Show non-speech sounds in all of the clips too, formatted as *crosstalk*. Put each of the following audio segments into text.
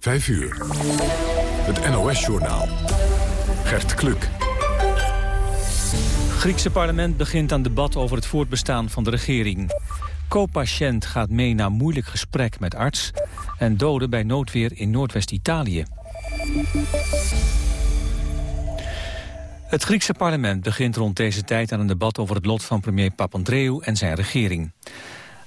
5 uur. Het NOS-journaal. Gert Kluk. Griekse parlement begint aan debat over het voortbestaan van de regering. Co-patiënt gaat mee naar moeilijk gesprek met arts... en doden bij noodweer in Noordwest-Italië. Het Griekse parlement begint rond deze tijd aan een debat over het lot van premier Papandreou en zijn regering.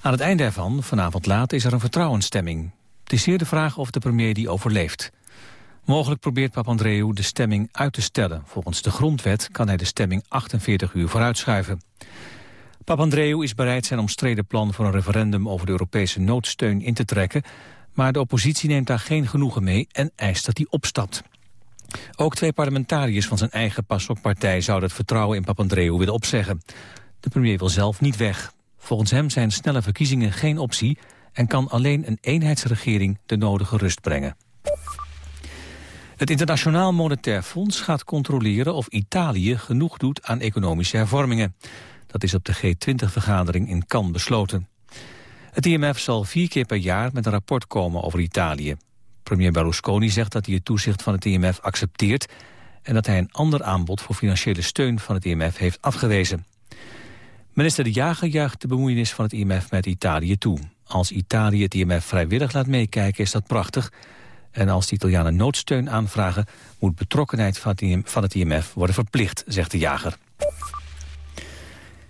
Aan het einde ervan, vanavond laat, is er een vertrouwensstemming. Het is zeer de vraag of de premier die overleeft. Mogelijk probeert Papandreou de stemming uit te stellen. Volgens de grondwet kan hij de stemming 48 uur vooruitschuiven. Papandreou is bereid zijn omstreden plan voor een referendum over de Europese noodsteun in te trekken, maar de oppositie neemt daar geen genoegen mee en eist dat hij opstapt. Ook twee parlementariërs van zijn eigen PASOK-partij zouden het vertrouwen in Papandreou willen opzeggen. De premier wil zelf niet weg. Volgens hem zijn snelle verkiezingen geen optie en kan alleen een eenheidsregering de nodige rust brengen. Het Internationaal Monetair Fonds gaat controleren of Italië genoeg doet aan economische hervormingen. Dat is op de G20-vergadering in Cannes besloten. Het IMF zal vier keer per jaar met een rapport komen over Italië. Premier Berlusconi zegt dat hij het toezicht van het IMF accepteert... en dat hij een ander aanbod voor financiële steun van het IMF heeft afgewezen. Minister De Jager juicht de bemoeienis van het IMF met Italië toe. Als Italië het IMF vrijwillig laat meekijken is dat prachtig... en als de Italianen noodsteun aanvragen... moet betrokkenheid van het IMF worden verplicht, zegt De Jager.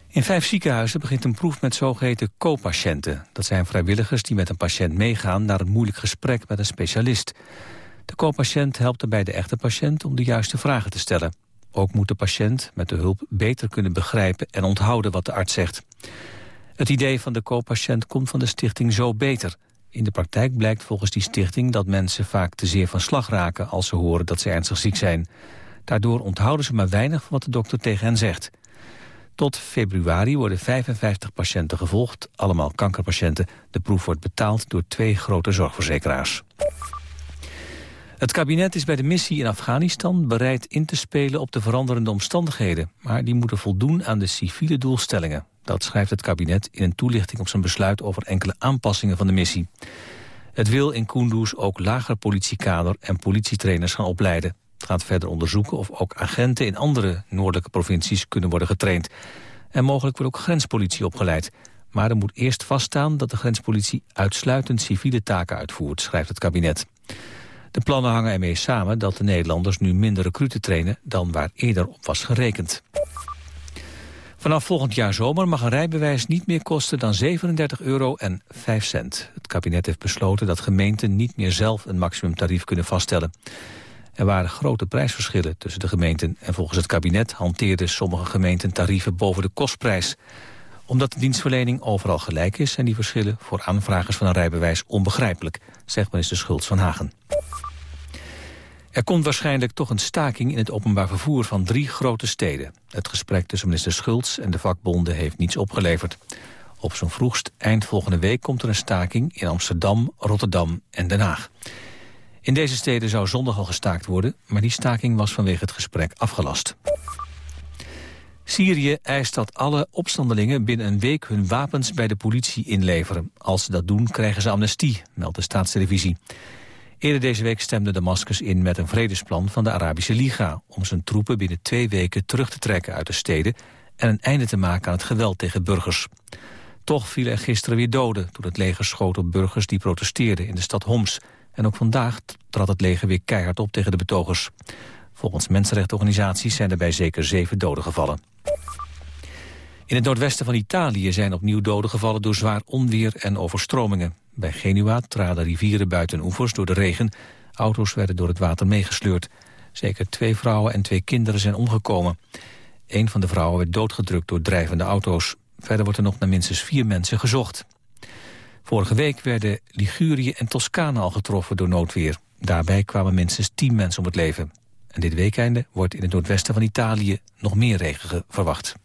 In vijf ziekenhuizen begint een proef met zogeheten co-patiënten. Dat zijn vrijwilligers die met een patiënt meegaan naar een moeilijk gesprek met een specialist. De co-patiënt helpt erbij de echte patiënt om de juiste vragen te stellen. Ook moet de patiënt met de hulp beter kunnen begrijpen en onthouden wat de arts zegt. Het idee van de co-patiënt komt van de stichting Zo Beter. In de praktijk blijkt volgens die stichting dat mensen vaak te zeer van slag raken als ze horen dat ze ernstig ziek zijn. Daardoor onthouden ze maar weinig van wat de dokter tegen hen zegt. Tot februari worden 55 patiënten gevolgd, allemaal kankerpatiënten. De proef wordt betaald door twee grote zorgverzekeraars. Het kabinet is bij de missie in Afghanistan bereid in te spelen op de veranderende omstandigheden. Maar die moeten voldoen aan de civiele doelstellingen. Dat schrijft het kabinet in een toelichting op zijn besluit over enkele aanpassingen van de missie. Het wil in Kunduz ook lager politiekader en politietrainers gaan opleiden. Het gaat verder onderzoeken of ook agenten in andere noordelijke provincies kunnen worden getraind. En mogelijk wordt ook grenspolitie opgeleid. Maar er moet eerst vaststaan dat de grenspolitie uitsluitend civiele taken uitvoert, schrijft het kabinet. De plannen hangen ermee samen dat de Nederlanders nu minder recruten trainen dan waar eerder op was gerekend. Vanaf volgend jaar zomer mag een rijbewijs niet meer kosten dan 37 euro en 5 cent. Het kabinet heeft besloten dat gemeenten niet meer zelf een maximumtarief kunnen vaststellen. Er waren grote prijsverschillen tussen de gemeenten... en volgens het kabinet hanteerden sommige gemeenten tarieven boven de kostprijs. Omdat de dienstverlening overal gelijk is... zijn die verschillen voor aanvragers van een rijbewijs onbegrijpelijk... zegt minister Schultz van Hagen. Er komt waarschijnlijk toch een staking in het openbaar vervoer van drie grote steden. Het gesprek tussen minister Schultz en de vakbonden heeft niets opgeleverd. Op zo'n vroegst eind volgende week komt er een staking in Amsterdam, Rotterdam en Den Haag. In deze steden zou zondag al gestaakt worden, maar die staking was vanwege het gesprek afgelast. Syrië eist dat alle opstandelingen binnen een week hun wapens bij de politie inleveren. Als ze dat doen krijgen ze amnestie, meldt de staatstelevisie. Eerder deze week stemde Damascus in met een vredesplan van de Arabische Liga... om zijn troepen binnen twee weken terug te trekken uit de steden... en een einde te maken aan het geweld tegen burgers. Toch vielen er gisteren weer doden toen het leger schoot op burgers die protesteerden in de stad Homs... En ook vandaag trad het leger weer keihard op tegen de betogers. Volgens mensenrechtenorganisaties zijn er bij zeker zeven doden gevallen. In het noordwesten van Italië zijn opnieuw doden gevallen door zwaar onweer en overstromingen. Bij Genua traden rivieren buiten oevers door de regen. Auto's werden door het water meegesleurd. Zeker twee vrouwen en twee kinderen zijn omgekomen. Een van de vrouwen werd doodgedrukt door drijvende auto's. Verder wordt er nog naar minstens vier mensen gezocht. Vorige week werden Ligurië en Toscane al getroffen door noodweer. Daarbij kwamen minstens tien mensen om het leven. En dit weekende wordt in het noordwesten van Italië nog meer regen verwacht.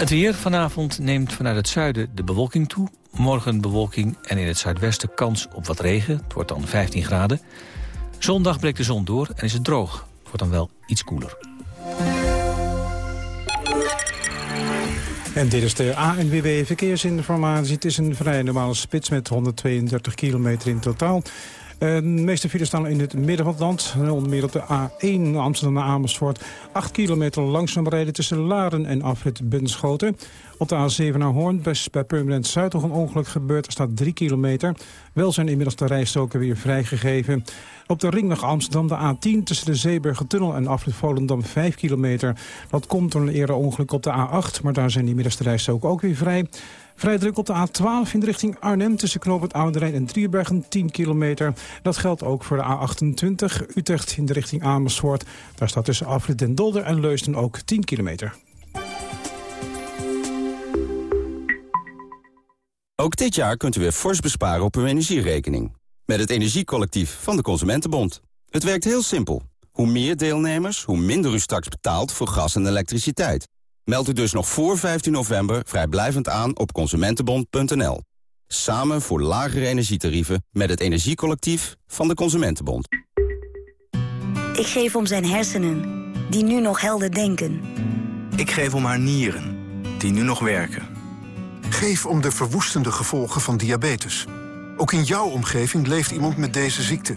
Het weer vanavond neemt vanuit het zuiden de bewolking toe. Morgen bewolking en in het zuidwesten kans op wat regen. Het wordt dan 15 graden. Zondag breekt de zon door en is het droog. Het wordt dan wel iets koeler. En dit is de ANWB Verkeersinformatie. Het is een vrij normale spits met 132 kilometer in totaal. De meeste files staan in het midden van het land. Onder meer op de A1 Amsterdam naar Amersfoort. 8 kilometer langzaam rijden tussen Laren en afrit Bunschoten. Op de A7 naar Hoorn, bij Permanent Zuid nog een ongeluk gebeurd. Er staat 3 kilometer. Wel zijn inmiddels de rijstoken weer vrijgegeven. Op de ringweg Amsterdam de A10 tussen de Zeeburgertunnel en afrit Volendam 5 kilometer. Dat komt door een eerder ongeluk op de A8, maar daar zijn inmiddels de rijstoken ook weer vrij. Vrij druk op de A12 in de richting Arnhem tussen Knoop het Oude Rijn en Driebergen 10 kilometer. Dat geldt ook voor de A28 Utrecht in de richting Amersfoort. Daar staat tussen Afrit den Dolder en Leusden ook 10 kilometer. Ook dit jaar kunt u weer fors besparen op uw energierekening. Met het Energiecollectief van de Consumentenbond. Het werkt heel simpel. Hoe meer deelnemers, hoe minder u straks betaalt voor gas en elektriciteit. Meld u dus nog voor 15 november vrijblijvend aan op consumentenbond.nl. Samen voor lagere energietarieven met het Energiecollectief van de Consumentenbond. Ik geef om zijn hersenen, die nu nog helder denken. Ik geef om haar nieren, die nu nog werken. Geef om de verwoestende gevolgen van diabetes. Ook in jouw omgeving leeft iemand met deze ziekte.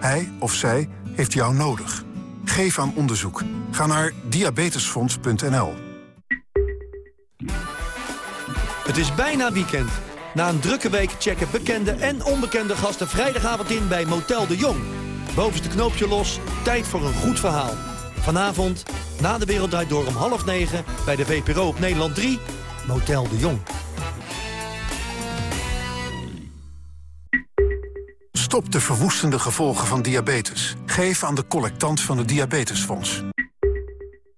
Hij of zij heeft jou nodig. Geef aan onderzoek. Ga naar diabetesfonds.nl. Het is bijna weekend. Na een drukke week checken bekende en onbekende gasten vrijdagavond in bij Motel de Jong. Bovenste knoopje los, tijd voor een goed verhaal. Vanavond, na de Wereld Door om half negen... bij de VPRO op Nederland 3, Motel de Jong. Stop de verwoestende gevolgen van diabetes. Geef aan de collectant van het Diabetesfonds.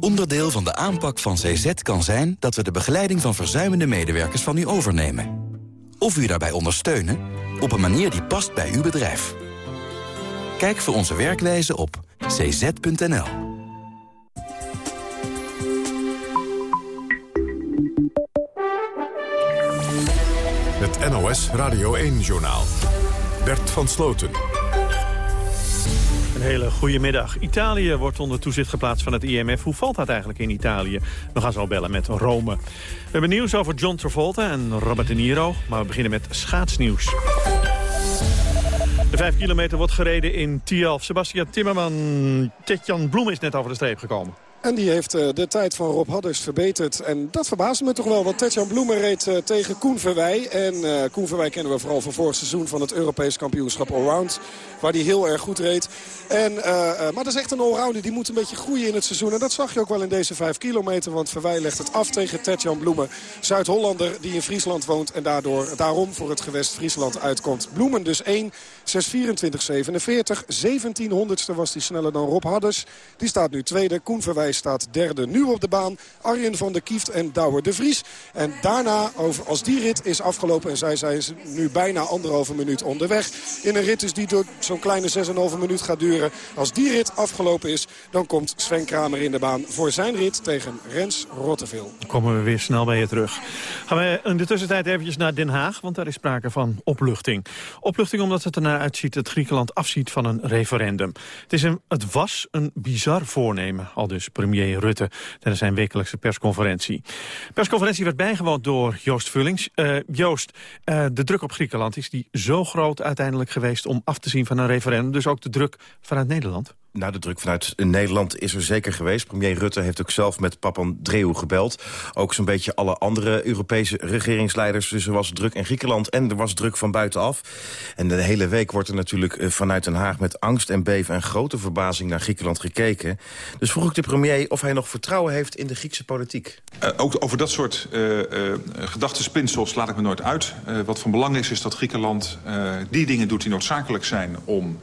Onderdeel van de aanpak van CZ kan zijn dat we de begeleiding van verzuimende medewerkers van u overnemen. Of u daarbij ondersteunen op een manier die past bij uw bedrijf. Kijk voor onze werkwijze op cz.nl. Het NOS Radio 1-journaal. Bert van Sloten. Een hele goede middag. Italië wordt onder toezicht geplaatst van het IMF. Hoe valt dat eigenlijk in Italië? We gaan zo bellen met Rome. We hebben nieuws over John Travolta en Robert De Niro. Maar we beginnen met schaatsnieuws. De vijf kilometer wordt gereden in Tialf. Sebastian Timmerman, Tetjan Bloem is net over de streep gekomen. En die heeft eh, de tijd van Rob Hadders verbeterd. En dat verbaasde me toch wel, want Tetjan Bloemen reed eh, tegen Koen Verwij. En uh, Koen Verwij kennen we vooral van vorig seizoen van het Europees kampioenschap Allround. Waar hij heel erg goed reed. En, maar dat is echt een allrounder, die moet een beetje groeien in het seizoen. En dat zag je ook wel in deze vijf kilometer. Want Verwij legt het af tegen Tetjan Bloemen. Zuid-Hollander die in Friesland woont en daardoor, daarom voor het gewest Friesland uitkomt. Bloemen dus 1, 6.24, 47. 17 honderdste was hij sneller dan Rob Hadders. Die staat nu tweede. Koen Verwij staat derde nu op de baan. Arjen van der Kieft en Douwer de Vries. En daarna, over, als die rit is afgelopen... en zij zijn nu bijna anderhalve minuut onderweg... in een rit is die door zo'n kleine 6,5 minuut gaat duren. Als die rit afgelopen is, dan komt Sven Kramer in de baan... voor zijn rit tegen Rens Rotteveel. Dan komen we weer snel bij je terug. Gaan we in de tussentijd eventjes naar Den Haag... want daar is sprake van opluchting. Opluchting omdat het uitziet dat Griekenland afziet van een referendum. Het, is een, het was een bizar voornemen, al dus premier Rutte tijdens zijn wekelijkse persconferentie. De persconferentie werd bijgewoond door Joost Vullings. Uh, Joost, uh, de druk op Griekenland is die zo groot uiteindelijk geweest om af te zien van een referendum. Dus ook de druk vanuit Nederland? Nou, de druk vanuit Nederland is er zeker geweest. Premier Rutte heeft ook zelf met Papandreou gebeld. Ook zo'n beetje alle andere Europese regeringsleiders. Dus er was druk in Griekenland en er was druk van buitenaf. En de hele week wordt er natuurlijk eh, vanuit Den Haag... met angst en beven en grote verbazing naar Griekenland gekeken. Dus vroeg ik de premier of hij nog vertrouwen heeft in de Griekse politiek. Uh, ook over dat soort uh, uh, gedachtenspinsels laat ik me nooit uit. wat van belang is, is dat Griekenland die dingen doet die noodzakelijk zijn... om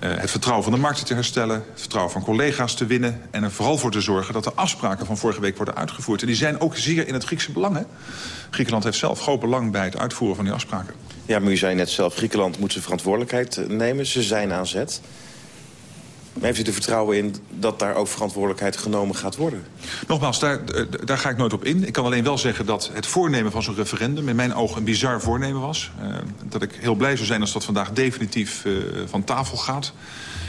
het vertrouwen van de markten te herstellen... het vertrouwen van collega's te winnen... en er vooral voor te zorgen dat de afspraken van vorige week worden uitgevoerd. En die zijn ook zeer in het Griekse belang. Griekenland heeft zelf groot belang bij het uitvoeren van die afspraken. Ja, maar u zei net zelf, Griekenland moet zijn verantwoordelijkheid nemen. Ze zijn aan zet. Heeft u er vertrouwen in dat daar ook verantwoordelijkheid genomen gaat worden? Nogmaals, daar, daar ga ik nooit op in. Ik kan alleen wel zeggen dat het voornemen van zo'n referendum... in mijn ogen een bizar voornemen was. Uh, dat ik heel blij zou zijn als dat vandaag definitief uh, van tafel gaat.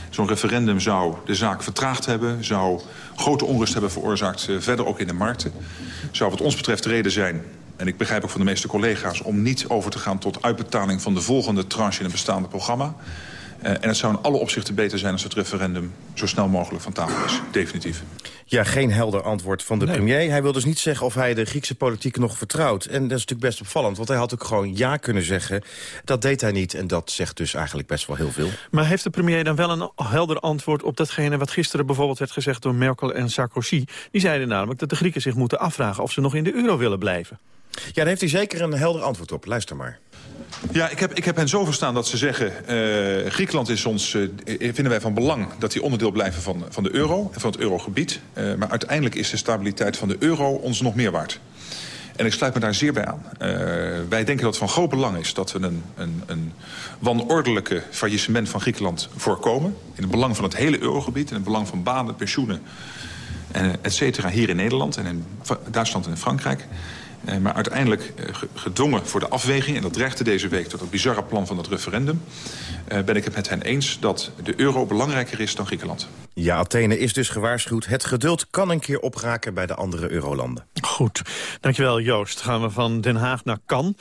Zo'n referendum zou de zaak vertraagd hebben... zou grote onrust hebben veroorzaakt, uh, verder ook in de markten. Zou wat ons betreft de reden zijn en ik begrijp ook van de meeste collega's... om niet over te gaan tot uitbetaling van de volgende tranche in het bestaande programma. Uh, en het zou in alle opzichten beter zijn als het referendum zo snel mogelijk van tafel is. Definitief. Ja, geen helder antwoord van de nee. premier. Hij wil dus niet zeggen of hij de Griekse politiek nog vertrouwt. En dat is natuurlijk best opvallend, want hij had ook gewoon ja kunnen zeggen. Dat deed hij niet en dat zegt dus eigenlijk best wel heel veel. Maar heeft de premier dan wel een helder antwoord op datgene... wat gisteren bijvoorbeeld werd gezegd door Merkel en Sarkozy? Die zeiden namelijk dat de Grieken zich moeten afvragen... of ze nog in de euro willen blijven. Ja, daar heeft hij zeker een helder antwoord op. Luister maar. Ja, ik heb, ik heb hen zo verstaan dat ze zeggen... Uh, Griekenland is ons, uh, vinden wij van belang dat die onderdeel blijven van, van de euro... en van het eurogebied. Maar uiteindelijk is de stabiliteit van de euro ons nog meer waard. En ik sluit me daar zeer bij aan. wij denken dat het van groot belang is dat we een, een, een wanordelijke faillissement van Griekenland voorkomen. In het belang van het hele eurogebied, in het belang van banen, pensioenen... et cetera, hier in Nederland en in Duitsland en in Frankrijk... Uh, maar uiteindelijk uh, gedwongen voor de afweging... en dat dreigde deze week tot het bizarre plan van het referendum... Uh, ben ik het met hen eens dat de euro belangrijker is dan Griekenland. Ja, Athene is dus gewaarschuwd. Het geduld kan een keer opraken bij de andere eurolanden. Goed, dankjewel Joost. Gaan we van Den Haag naar Cannes.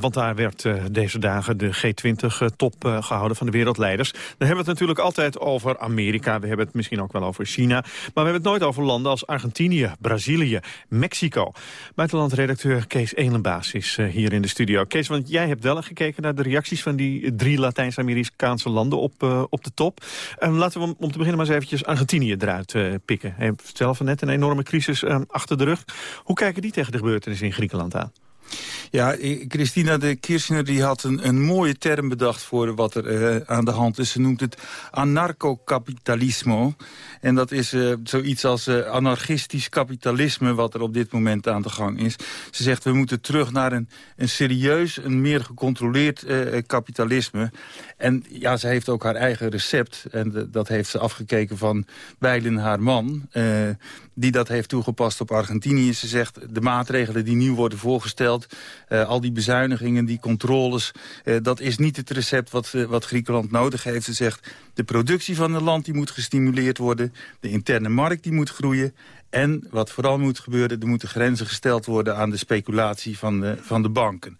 want daar werd deze dagen de G20-top gehouden van de wereldleiders. Dan hebben we het natuurlijk altijd over Amerika. We hebben het misschien ook wel over China. Maar we hebben het nooit over landen als Argentinië, Brazilië, Mexico. Buitenland redacteur Kees Elenbaas is hier in de studio. Kees, want jij hebt wel gekeken naar de reacties van die drie Latijns-Amerikaanse landen op, op de top. Uh, laten we om te beginnen maar eens eventjes Argentinië eruit pikken. Hij heeft zelf net een enorme crisis achter de rug. Hoe kijken die tegen de gebeurtenissen in Griekenland aan? Ja, Christina de Kirchner die had een, een mooie term bedacht voor wat er uh, aan de hand is. Ze noemt het anarcho-kapitalismo. En dat is uh, zoiets als uh, anarchistisch kapitalisme wat er op dit moment aan de gang is. Ze zegt we moeten terug naar een, een serieus, een meer gecontroleerd kapitalisme. En ja, ze heeft ook haar eigen recept. En dat heeft ze afgekeken van Bijlen, haar man die dat heeft toegepast op Argentinië. Ze zegt de maatregelen die nu worden voorgesteld... Uh, al die bezuinigingen, die controles... Uh, dat is niet het recept wat, wat Griekenland nodig heeft. Ze zegt de productie van het land die moet gestimuleerd worden... de interne markt die moet groeien... en wat vooral moet gebeuren, er moeten grenzen gesteld worden... aan de speculatie van van de banken.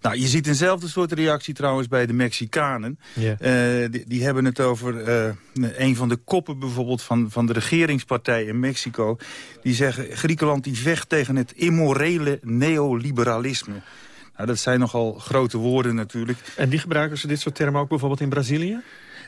Nou, je ziet eenzelfde soort reactie trouwens bij de Mexicanen. Yeah. Uh, die, die, hebben het over uh, een van de koppen bijvoorbeeld van, van de regeringspartij in Mexico. Die zeggen, Griekenland die vecht tegen het immorele neoliberalisme. Nou, dat zijn nogal grote woorden natuurlijk. En die gebruiken ze dit soort termen ook bijvoorbeeld in Brazilië?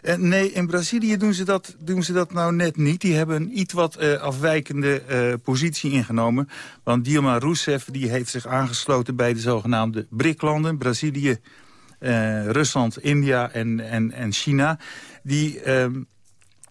Uh, nee, in Brazilië doen ze, dat, doen ze dat nou net niet. Die hebben een iets wat uh, afwijkende uh, positie ingenomen. Want Dilma Rousseff die heeft zich aangesloten bij de zogenaamde BRIC-landen. Brazilië, Rusland, India en, en, en China. Die... Ehm,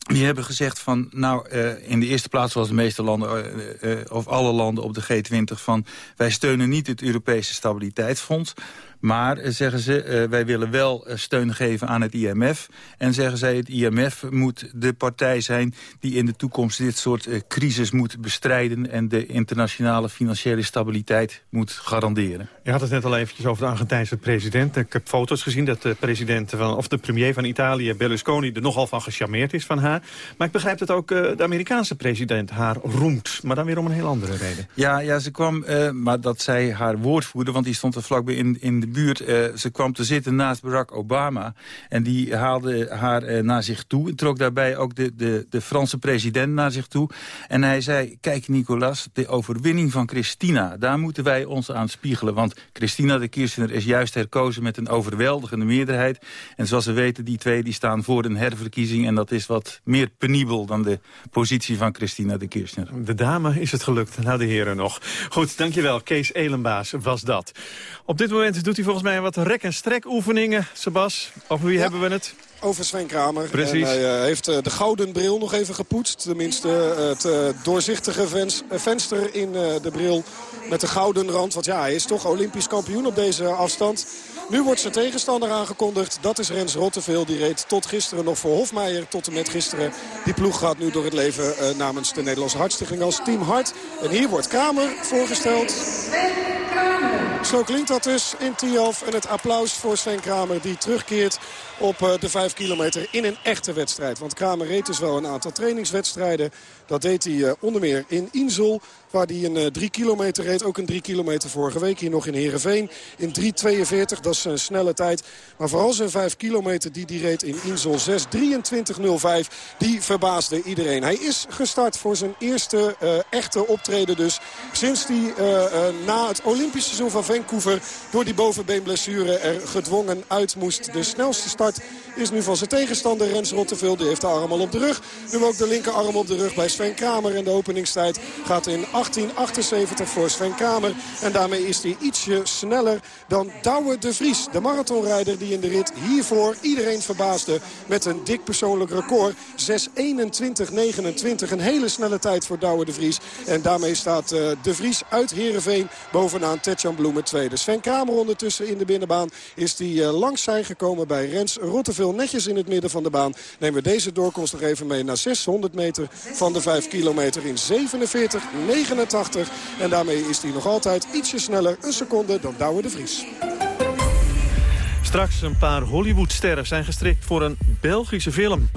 die hebben gezegd van, nou, in de eerste plaats zoals de meeste landen, of alle landen op de G20, van wij steunen niet het Europese Stabiliteitsfonds. Maar, eh, zeggen ze, uh, wij willen wel uh, steun geven aan het IMF. En zeggen zij, het IMF moet de partij zijn... die in de toekomst dit soort crisis moet bestrijden... en de internationale financiële stabiliteit moet garanderen. Je had het net al eventjes over de Argentijnse president. Ik heb foto's gezien dat de, president van, of de premier van Italië, Berlusconi... er nogal van gecharmeerd is van haar. Maar ik begrijp dat ook de Amerikaanse president haar roemt. Maar dan weer om een heel andere reden. Ja, ja ze kwam, maar dat zei haar woordvoerder... want die stond er vlakbij in, in de buurt. ze kwam te zitten naast Barack Obama. En die haalde haar naar zich toe. En trok daarbij ook de, de, de Franse president naar zich toe. En hij zei, kijk Nicolas, de overwinning van Christina... daar moeten wij ons aan spiegelen. Want Christina de Kirchner is juist herkozen met een overweldigende meerderheid. En zoals we weten, die twee die staan voor een herverkiezing. En dat is wat meer penibel dan de positie van Christina de Kirchner. De dame is het gelukt, nou de heren nog. Goed, dankjewel. Kees Elenbaas was dat. Op dit moment doet hij volgens mij wat rek- en strek oefeningen. Sebas, over wie hebben we het? over Sven Kramer. Precies. En hij uh, heeft uh, de gouden bril nog even gepoetst. Tenminste uh, het doorzichtige vens venster in de bril met de gouden rand. Want ja, hij is toch olympisch kampioen op deze afstand. Nu wordt zijn tegenstander aangekondigd. Dat is Rens Rotteveel. Die reed tot gisteren nog voor Hofmeijer. Tot en met gisteren. Die ploeg gaat nu door het leven namens de Nederlandse Hartstichting als Team Hart. En hier wordt Kramer voorgesteld. Zo klinkt dat dus in Tialf. En het applaus voor Sven Kramer die terugkeert op de 5 kilometer in een echte wedstrijd. Want Kramer reed dus wel een aantal trainingswedstrijden. Dat deed hij onder meer in Insel. Waar hij een 3 kilometer reed. Ook een 3 kilometer vorige week hier nog in Heerenveen. In 3.42, dat is een snelle tijd. Maar vooral zijn 5 kilometer die hij reed in Insel 6.23.05. Die verbaasde iedereen. Hij is gestart voor zijn eerste echte optreden dus. Sinds hij na het Olympisch seizoen van Vancouver... door die bovenbeenblessure er gedwongen uit moest. De snelste start is nu van zijn tegenstander Rens Rotteveel. Die heeft de arm al op de rug. Nu ook de linkerarm op de rug bij Sven Kramer. En de openingstijd gaat in 1878 voor Sven Kramer. En daarmee is hij ietsje sneller dan Douwe de Vries. De marathonrijder die in de rit hiervoor iedereen verbaasde. Met een dik persoonlijk record. 6.21.29. Een hele snelle tijd voor Douwe de Vries. En daarmee staat uh, de Vries uit Heerenveen bovenaan Tetjan Bloemen tweede. Sven Kramer ondertussen in de binnenbaan is die uh, langs zijn gekomen bij Rens Rotteveel. Netjes in het midden van de baan. Nemen we deze doorkomst nog even mee naar 600 meter van de 5 kilometer in 47, 89. En daarmee is hij nog altijd ietsje sneller, een seconde, dan Douwe de Vries. Straks een paar Hollywoodsterren zijn gestrikt voor een Belgische film.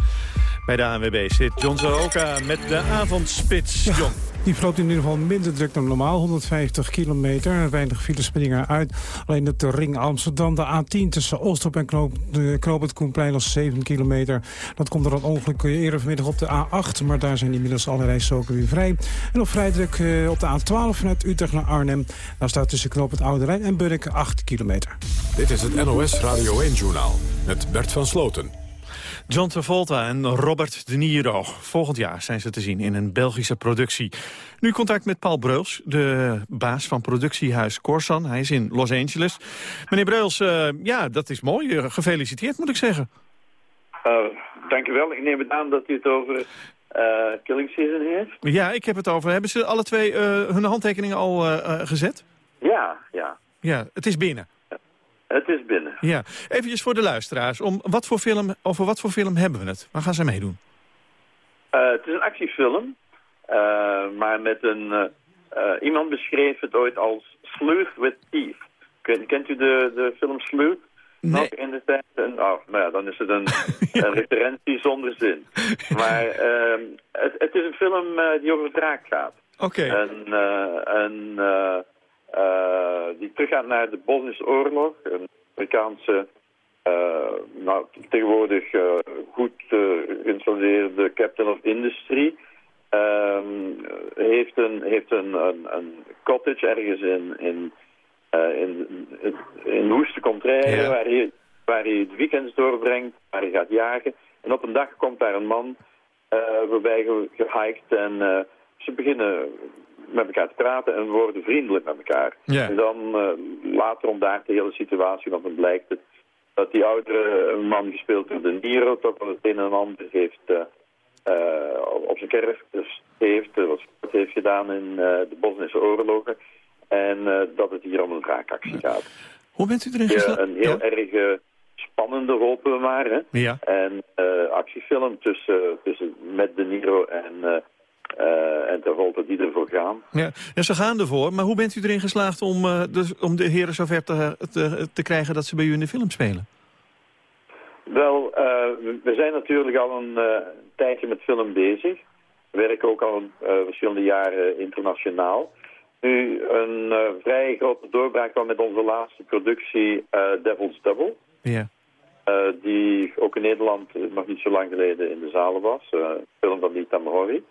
Bij de ANWB zit John Zaroka met de avondspits. John. Die vloot in ieder geval minder druk dan normaal. 150 kilometer, weinig files springen uit. Alleen de ring Amsterdam, de A10 tussen Oostop en Knoop, de Knoop Koenplein nog 7 kilometer. Dat komt er dan ongeluk eerder vanmiddag op de A8. Maar daar zijn inmiddels alle rijstroken weer vrij. En op vrij druk uh, op de A12 vanuit Utrecht naar Arnhem. Daar staat tussen Knoop het Oude Rijn en Bunnik 8 kilometer. Dit is het NOS Radio 1-journaal met Bert van Sloten. John Travolta en Robert De Niro. Volgend jaar zijn ze te zien in een Belgische productie. Nu contact met Paul Breuls, de baas van productiehuis Corsan. Hij is in Los Angeles. Meneer Breuls, uh, ja, dat is mooi. Gefeliciteerd, moet ik zeggen. Uh, dank u wel. Ik neem het aan dat u het over uh, Killing Season heeft. Ja, ik heb het over. Hebben ze alle twee hun handtekeningen al gezet? Ja, ja. Ja, het is binnen. Het is binnen. Ja, eventjes voor de luisteraars. Om wat voor film, over wat voor film hebben we het? Waar gaan ze meedoen? Uh, het is een actiefilm. Uh, maar met een... Uh, iemand beschreef het ooit als Sleuth with Teeth. Kent, kent u de, de film Sleuth? Nee. Nog in de tijd? Oh, nou ja, dan is het een, ja. *laughs* een referentie zonder zin. Maar ehm, het, het, is een film die over draak gaat. Oké. Okay. En... en die teruggaat naar de Bosnische oorlog. Een Amerikaanse, uh, nou, tegenwoordig uh, goed geïnstalleerde captain of industry. Um, heeft een, heeft een, een, een, cottage ergens in, in, in, in, in woeste contraire ja. waar, hij, waar hij het weekends doorbrengt, waar hij gaat jagen. En op een dag komt daar een man waarbij gehiked en ze beginnen met elkaar te praten en worden vriendelijk met elkaar. Ja. En dan uh, later om daar de hele situatie, want dan blijkt het dat die oudere man gespeeld door de Niro toch wel het een en ander heeft uh, uh, op zijn kerf dus heeft, wat heeft gedaan in de Bosnische oorlogen. En dat het hier om een draakactie gaat. Hoe bent u erin geslaagd? Een heel ja. erg spannende, hopen we maar. Hè? Ja. En actiefilm tussen, tussen met de Niro en... Uh, en Travolta die ervoor gaan. Ja. ja, ze gaan ervoor. Maar hoe bent u erin geslaagd om, uh, de, om de heren zover te, te, te krijgen dat ze bij u in de film spelen? Wel, uh, we zijn natuurlijk al een tijdje met film bezig. We werken ook al verschillende jaren internationaal. nu een vrij grote doorbraak kwam met onze laatste productie Devil's Double. Ja. Die ook in Nederland nog niet zo lang geleden in de zalen was. Film van Nita Mahori.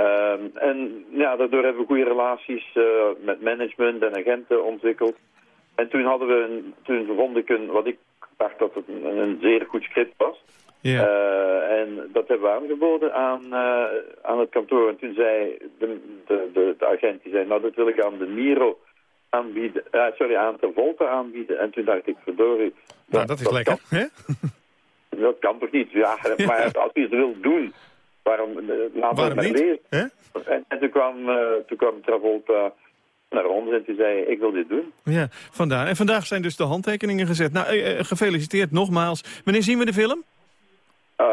Ehm, en ja, daardoor hebben we goede relaties met management en agenten ontwikkeld. En toen hadden we, een, toen vond ik een, wat ik dacht dat het een, een zeer goed script was. Ja. Uh, en dat hebben we aangeboden aan, uh, aan het kantoor. En toen zei de, de, de, de, agent, die zei, nou dat wil ik aan de Miro aanbieden, sorry, aan de Volta aanbieden. En toen dacht ik, verdorie. Nou, dat is dat lekker, kan, hè? Dat kan toch niet? Ja, *laughs* maar als je het wil doen, waarom, het maar lezen. Hè? En, en toen, kwam, toen kwam Travolta naar ons en toen zei ik wil dit doen. Ja, vandaar. En vandaag zijn dus de handtekeningen gezet. Nou, gefeliciteerd nogmaals. Wanneer zien we de film? Uh,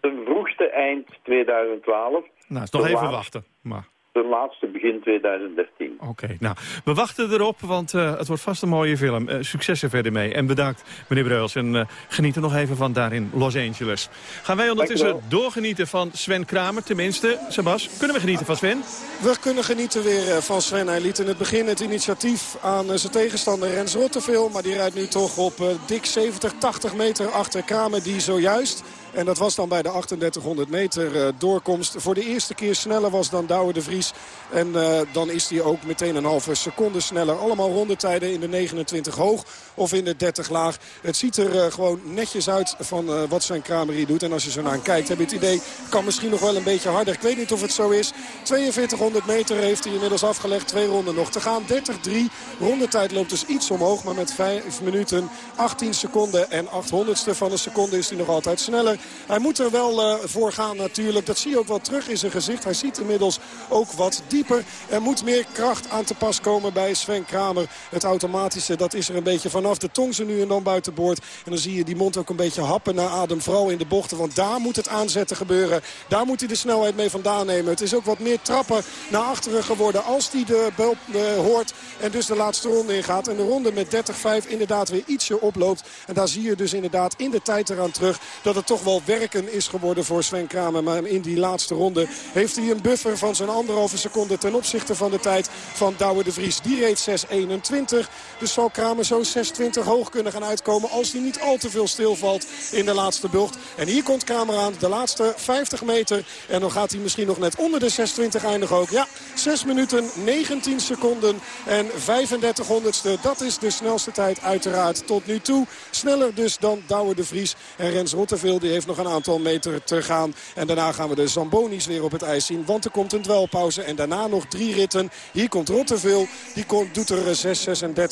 ten vroegste eind 2012. Nou, is nog even wachten. Maar... De laatste begin 2013. Oké, okay, nou, we wachten erop, want uh, het wordt vast een mooie film. Uh, succes er verder mee. En bedankt, meneer Breuls. En uh, geniet er nog even van daar in Los Angeles. Gaan wij ondertussen doorgenieten van Sven Kramer. Tenminste, Sebas, kunnen we genieten van Sven? We kunnen genieten weer van Sven. Hij liet in het begin het initiatief aan zijn tegenstander Rens Rotteveel. Maar die rijdt nu toch op dik 70, 80 meter achter Kramer. Die zojuist en dat was dan bij de 3800 meter uh, doorkomst. Voor de eerste keer sneller was dan Douwe de Vries. En uh, dan is hij ook meteen een halve seconde sneller. Allemaal rondetijden in de 29 hoog of in de 30 laag. Het ziet er uh, gewoon netjes uit van wat zijn Kramer hier doet. En als je zo naar kijkt heb je het idee, kan misschien nog wel een beetje harder. Ik weet niet of het zo is. 4200 meter heeft hij inmiddels afgelegd. Twee ronden nog te gaan. 30-3. Rondetijd loopt dus iets omhoog. Maar met 5 minuten 18 seconden en 800ste van een seconde is hij nog altijd sneller. Hij moet er wel uh, voor gaan natuurlijk. Dat zie je ook wel terug in zijn gezicht. Hij ziet inmiddels ook wat dieper. Er moet meer kracht aan te pas komen bij Sven Kramer. Het automatische, dat is er een beetje vanaf. De tong ze nu en dan buiten boord. En dan zie je die mond ook een beetje happen naar adem. Vooral in de bochten, want daar moet het aanzetten gebeuren. Daar moet hij de snelheid mee vandaan nemen. Het is ook wat meer trappen naar achteren geworden als hij de bel uh, hoort. En dus de laatste ronde ingaat. En de ronde met 30-5 inderdaad weer ietsje oploopt. En daar zie je dus inderdaad in de tijd eraan terug dat het toch wel werken is geworden voor Sven Kramer. Maar in die laatste ronde heeft hij een buffer van zo'n anderhalve seconde ten opzichte van de tijd van Douwe de Vries. Die reed 6.21. Dus zal Kramer zo 6.20 hoog kunnen gaan uitkomen als hij niet al te veel stilvalt in de laatste bocht. En hier komt Kramer aan, de laatste 50 meter. En dan gaat hij misschien nog net onder de 6.20 eindigen ook. Ja, 6 minuten, 19 seconden en 35 honderdste. Dat is de snelste tijd uiteraard tot nu toe. Sneller dus dan Douwe de Vries. En Rens Rotteveel die heeft nog een aantal meter te gaan. En daarna gaan we de Zambonis weer op het ijs zien. Want er komt een dwelpauze en daarna nog drie ritten. Hier komt Rotteveel. Die komt, doet er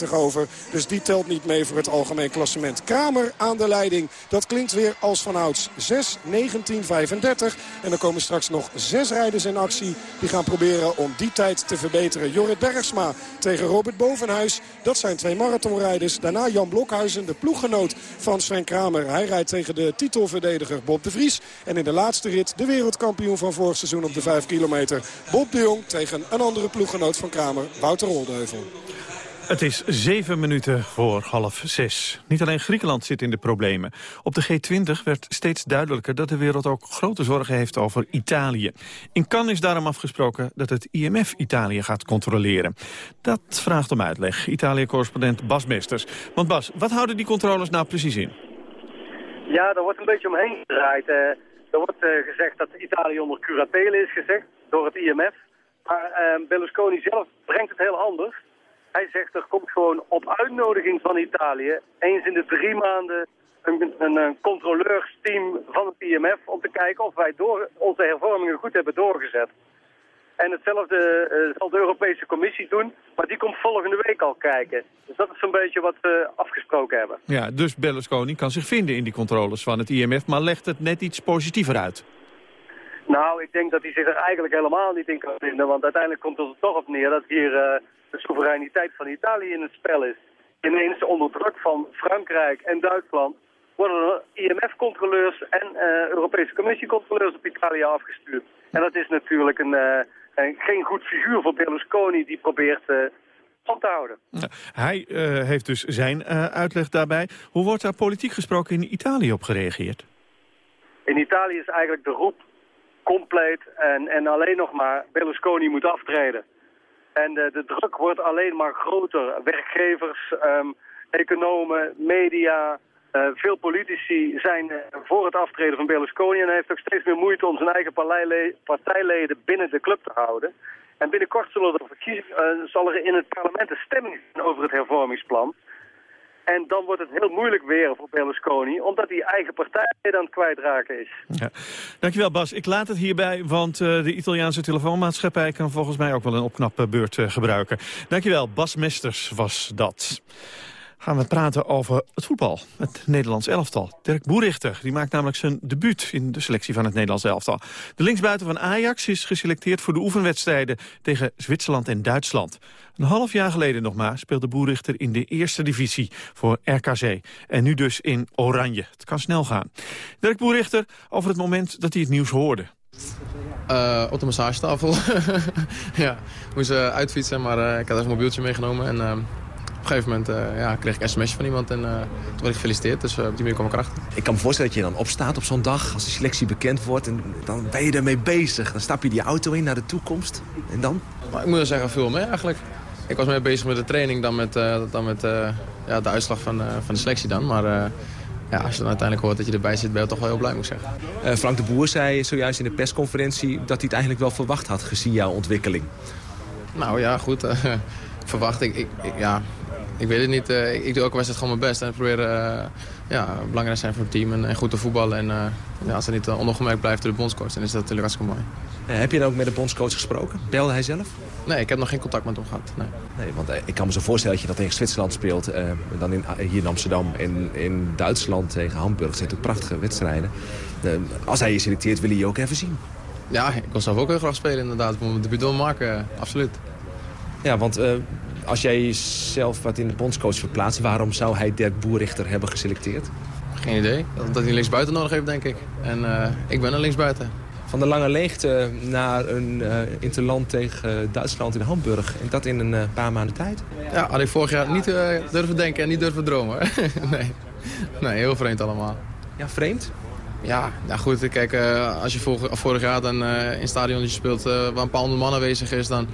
6,36 over. Dus die telt niet mee voor het algemeen klassement. Kramer aan de leiding. Dat klinkt weer als vanouds. 6, 19, 35. En dan komen straks nog zes rijders in actie. Die gaan proberen om die tijd te verbeteren. Jorrit Bergsma tegen Robert Bovenhuis. Dat zijn twee marathonrijders. Daarna Jan Blokhuizen, de ploeggenoot van Sven Kramer. Hij rijdt tegen de titelverdediger Bob de Vries. En in de laatste rit de wereldkampioen van vorig seizoen op de 5 kilometer. Bob de Jong tegen een andere ploeggenoot van Kramer, Wouter Roldeuvel. Het is zeven minuten voor half zes. Niet alleen Griekenland zit in de problemen. Op de G20 werd steeds duidelijker dat de wereld ook grote zorgen heeft over Italië. In Cannes is daarom afgesproken dat het IMF Italië gaat controleren. Dat vraagt om uitleg. Italië-correspondent Bas Mesters. Want Bas, wat houden die controles nou precies in? Ja, daar wordt een beetje omheen gedraaid. Uh, er wordt uh, gezegd dat Italië onder curatele is gezegd door het IMF. Maar uh, Berlusconi zelf brengt het heel anders. Hij zegt er komt gewoon op uitnodiging van Italië eens in de drie maanden een, een, een controleursteam van het IMF om te kijken of wij door, onze hervormingen goed hebben doorgezet. En hetzelfde uh, zal de Europese Commissie doen, maar die komt volgende week al kijken. Dus dat is zo'n beetje wat we afgesproken hebben. Ja, dus Berlusconi kan zich vinden in die controles van het IMF, maar legt het net iets positiever uit. Nou, ik denk dat hij zich er eigenlijk helemaal niet in kan vinden, want uiteindelijk komt het er toch op neer dat hier uh, de soevereiniteit van Italië in het spel is. Ineens onder druk van Frankrijk en Duitsland worden er IMF-controleurs en uh, Europese Commissie-controleurs op Italië afgestuurd. En dat is natuurlijk een, uh, een, geen goed figuur voor Berlusconi die probeert uh, stand te houden. Ja, hij uh, heeft dus zijn uitleg daarbij. Hoe wordt daar politiek gesproken in Italië op gereageerd? In Italië is eigenlijk de roep compleet en, en alleen nog maar Berlusconi moet aftreden. En de, de druk wordt alleen maar groter. Werkgevers, ehm, economen, media, uh, veel politici zijn voor het aftreden van Berlusconi... en hij heeft ook steeds meer moeite om zijn eigen partijleden binnen de club te houden. En binnenkort zullen er verkiezingen, zal er in het parlement een stemming zijn over het hervormingsplan... En dan wordt het heel moeilijk weer voor Berlusconi, omdat hij eigen partij dan kwijtraken is. Ja. Dankjewel Bas. Ik laat het hierbij, want de Italiaanse telefoonmaatschappij kan volgens mij ook wel een opknapbeurt uh, gebruiken. Dankjewel, Bas Mesters was dat gaan we praten over het voetbal. Het Nederlands elftal. Dirk Boerichter die maakt namelijk zijn debuut in de selectie van het Nederlands elftal. De linksbuiten van Ajax is geselecteerd voor de oefenwedstrijden tegen Zwitserland en Duitsland. Een half jaar geleden nog maar speelde Boerichter in de eerste divisie voor RKC. En nu dus in Oranje. Het kan snel gaan. Dirk Boerichter over het moment dat hij het nieuws hoorde. Uh, op de massagetafel. *laughs* ja, moest uh, uitfietsen, maar uh, ik had een mobieltje meegenomen. En op een gegeven moment uh, ja, kreeg ik een sms'je van iemand en uh, toen werd ik gefeliciteerd. Dus uh, op die manier kwam ik erachter. Ik kan me voorstellen dat je dan opstaat op zo'n dag als de selectie bekend wordt. En dan ben je ermee bezig. Dan stap je die auto in naar de toekomst. En dan? Maar ik moet wel zeggen, veel meer eigenlijk. Ik was meer bezig met de training dan met, dan met ja, de uitslag van, van de selectie dan. Maar ja, als je dan uiteindelijk hoort dat je erbij zit, ben je toch wel heel blij, moet ik zeggen. Frank de Boer zei zojuist in de persconferentie dat hij het eigenlijk wel verwacht had gezien jouw ontwikkeling. Nou ja, goed. *laughs* verwacht ik, ik, ik ja, ik weet het niet. Uh, ik, doe elke wedstrijd gewoon mijn best. En probeer uh, ja, belangrijk zijn voor het team en, en goed te voetballen. En uh, ja, als het niet onopgemerkt blijft door de bondscoach, dan is dat natuurlijk hartstikke mooi. heb je dan ook met de bondscoach gesproken? Belde hij zelf? Nee, ik heb nog geen contact met hem gehad. Nee, nee want ik kan me zo voorstellen dat je dat tegen Zwitserland speelt. dan in, hier in Amsterdam en in Duitsland tegen Hamburg. Dat zijn natuurlijk prachtige wedstrijden. als hij je selecteert, wil hij je ook even zien. Ja, ik wil zelf ook heel graag spelen inderdaad. Wil mijn debuut maken, absoluut. Ja, want als jij jezelf wat in de bondscoach verplaatst... waarom zou hij Dirk Boerichter hebben geselecteerd? Geen idee. Dat hij linksbuiten nodig heeft, denk ik. En uh, ik ben een linksbuiten. Van de lange leegte naar een uh, interland tegen Duitsland in Hamburg. En dat in een uh, paar maanden tijd? Ja, had ik vorig jaar niet durven denken en niet durven dromen. *laughs* nee. nee, heel vreemd allemaal. Ja, vreemd? Ja, nou goed, kijk, als je vorig, vorig jaar dan in stadion speelt waar een paar honderd man aanwezig is... dan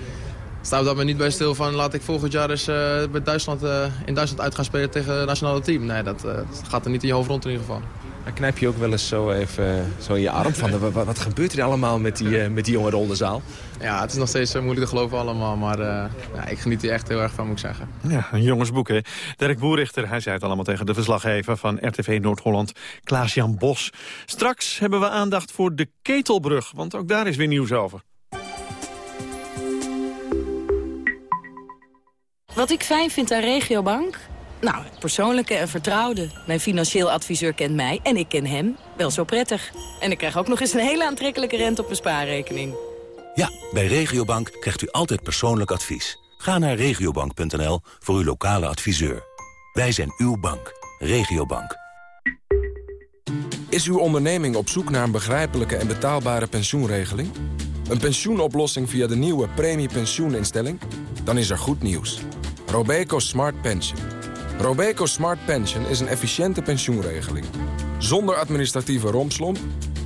staan we daar maar niet bij stil van laat ik volgend jaar eens uh, bij Duitsland, uh, in Duitsland uit gaan spelen tegen het nationale team. Nee, dat, uh, dat, gaat er niet in je hoofd rond in ieder geval. Dan knijp je ook wel eens zo even zo in je arm van wat, wat gebeurt er allemaal met die, met die jonge rondezaal? Ja, het is nog steeds moeilijk te geloven allemaal, maar ja, ik geniet er echt heel erg van moet ik zeggen. Ja, een jongensboek hè. Dirk Boerichter, hij zei het allemaal tegen de verslaggever van RTV Noord-Holland, Klaas-Jan Bos. Straks hebben we aandacht voor de Ketelbrug, want ook daar is weer nieuws over. Wat ik fijn vind aan Regiobank? Nou, het persoonlijke en vertrouwde. Mijn financieel adviseur kent mij en ik ken hem wel zo prettig. En ik krijg ook nog eens een hele aantrekkelijke rente op mijn spaarrekening. Ja, bij Regiobank krijgt u altijd persoonlijk advies. Ga naar regiobank.nl voor uw lokale adviseur. Wij zijn uw bank. Regiobank. Is uw onderneming op zoek naar een begrijpelijke en betaalbare pensioenregeling? Een pensioenoplossing via de nieuwe premiepensioeninstelling? Dan is er goed nieuws. Robeco Smart Pension. Robeco Smart Pension is een efficiënte pensioenregeling. Zonder administratieve rompslomp,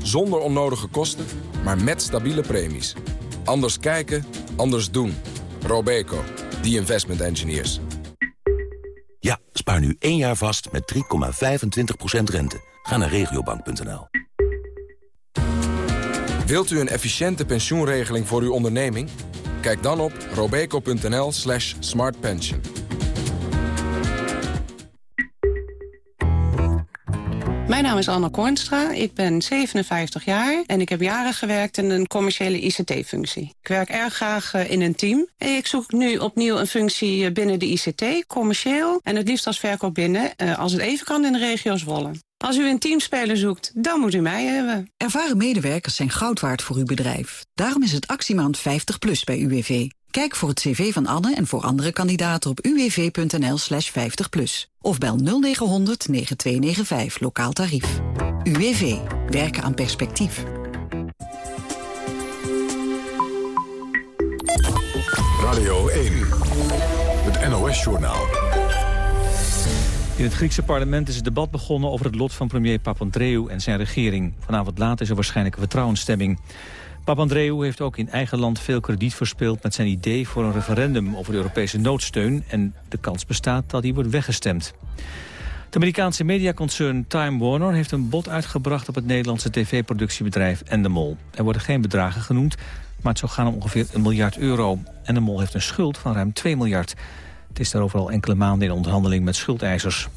zonder onnodige kosten, maar met stabiele premies. Anders kijken, anders doen. Robeco, the investment engineers. Ja, spaar nu één jaar vast met 3,25% rente. Ga naar regiobank.nl. Wilt u een efficiënte pensioenregeling voor uw onderneming? Kijk dan op robeco.nl slash smartpension. Mijn naam is Anna Kornstra, ik ben 57 jaar en ik heb jaren gewerkt in een commerciële ICT-functie. Ik werk erg graag eh, in een team. Ik zoek nu opnieuw een functie eh, binnen de ICT, commercieel en het liefst als verkoop binnen, eh, als het even kan in de regio Zwolle. Als u een teamspeler zoekt, dan moet u mij hebben. Ervaren medewerkers zijn goud waard voor uw bedrijf. Daarom is het actiemaand 50 plus bij UWV. Kijk voor het cv van Anne en voor andere kandidaten op uwv.nl slash 50 plus. Of bel 0900 9295 lokaal tarief. UWV. Werken aan perspectief. Radio 1. Het NOS-journaal. In het Griekse parlement is het debat begonnen over het lot van premier Papandreou en zijn regering. Vanavond laat is er waarschijnlijk een vertrouwensstemming. Papandreou heeft ook in eigen land veel krediet verspeeld... met zijn idee voor een referendum over de Europese noodsteun... en de kans bestaat dat hij wordt weggestemd. Het Amerikaanse mediaconcern Time Warner heeft een bod uitgebracht... op het Nederlandse tv-productiebedrijf Endemol. Er worden geen bedragen genoemd, maar het zou gaan om ongeveer een miljard euro. Endemol heeft een schuld van ruim 2 miljard. Is daarover al enkele maanden in onderhandeling met schuldeisers.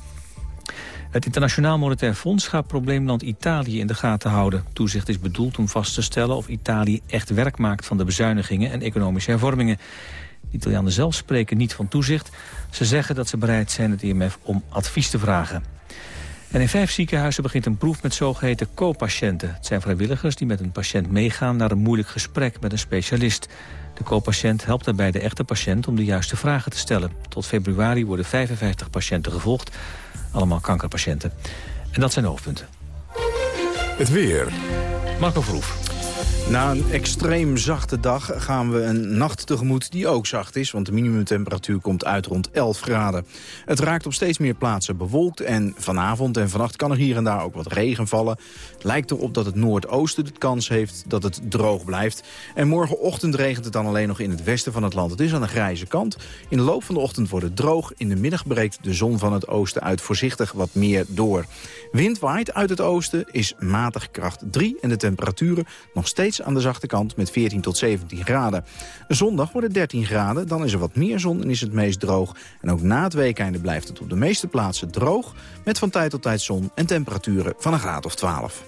Het Internationaal Monetair Fonds gaat probleemland Italië in de gaten houden. Toezicht is bedoeld om vast te stellen of Italië echt werk maakt van de bezuinigingen en economische hervormingen. De Italianen zelf spreken niet van toezicht. Ze zeggen dat ze bereid zijn het IMF om advies te vragen. En in vijf ziekenhuizen begint een proef met zogeheten co-patiënten. Het zijn vrijwilligers die met een patiënt meegaan naar een moeilijk gesprek met een specialist. De co-patiënt helpt daarbij de echte patiënt om de juiste vragen te stellen. Tot februari worden 55 patiënten gevolgd, allemaal kankerpatiënten. En dat zijn de hoofdpunten. Het weer. Marco Verhoef. Na een extreem zachte dag gaan we een nacht tegemoet die ook zacht is... want de minimumtemperatuur komt uit rond 11 graden. Het raakt op steeds meer plaatsen bewolkt... en vanavond en vannacht kan er hier en daar ook wat regen vallen. Lijkt erop dat het noordoosten de kans heeft dat het droog blijft. En morgenochtend regent het dan alleen nog in het westen van het land. Het is aan de grijze kant. In de loop van de ochtend wordt het droog. In de middag breekt de zon van het oosten uit voorzichtig wat meer door. Wind waait uit het oosten, is matig kracht 3... en de temperaturen nog steeds aan de zachte kant met 14 tot 17 graden. Zondag wordt het 13 graden, dan is er wat meer zon en is het meest droog. En ook na het weekende blijft het op de meeste plaatsen droog... met van tijd tot tijd zon en temperaturen van een graad of 12.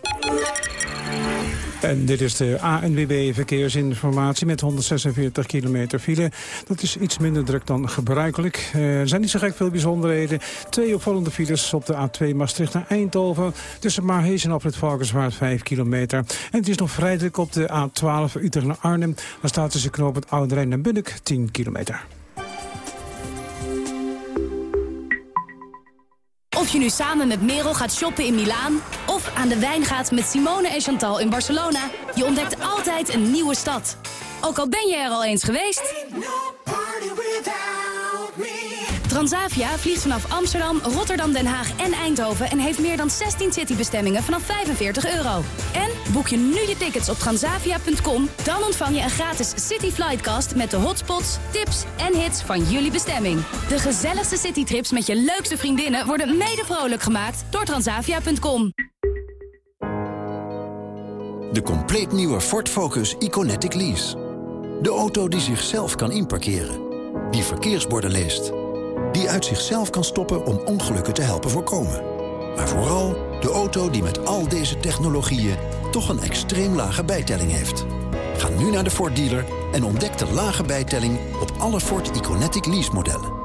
En dit is de ANWB Verkeersinformatie met 146 kilometer file. Dat is iets minder druk dan gebruikelijk. Eh, er zijn niet zo gek veel bijzonderheden. Twee opvallende files op de A2 Maastricht naar Eindhoven. Tussen Maarhees en het Valkenswaard 5 kilometer. En het is nog vrij druk op de A12 Utrecht naar Arnhem. Daar staat tussen Oude Rijn en Bunnik 10 kilometer. Of je nu samen met Merel gaat shoppen in Milaan... of aan de wijn gaat met Simone en Chantal in Barcelona... je ontdekt altijd een nieuwe stad. Ook al ben je er al eens geweest... Transavia vliegt vanaf Amsterdam, Rotterdam, Den Haag en Eindhoven... en heeft meer dan 16 citybestemmingen vanaf 45 euro. En boek je nu je tickets op transavia.com... dan ontvang je een gratis City Flightcast... met de hotspots, tips en hits van jullie bestemming. De gezelligste citytrips met je leukste vriendinnen... worden mede vrolijk gemaakt door transavia.com. De compleet nieuwe Ford Focus Iconetic Lease. De auto die zichzelf kan inparkeren. Die verkeersborden leest die uit zichzelf kan stoppen om ongelukken te helpen voorkomen. Maar vooral de auto die met al deze technologieën toch een extreem lage bijtelling heeft. Ga nu naar de Ford dealer en ontdek de lage bijtelling op alle Ford Iconetic lease modellen.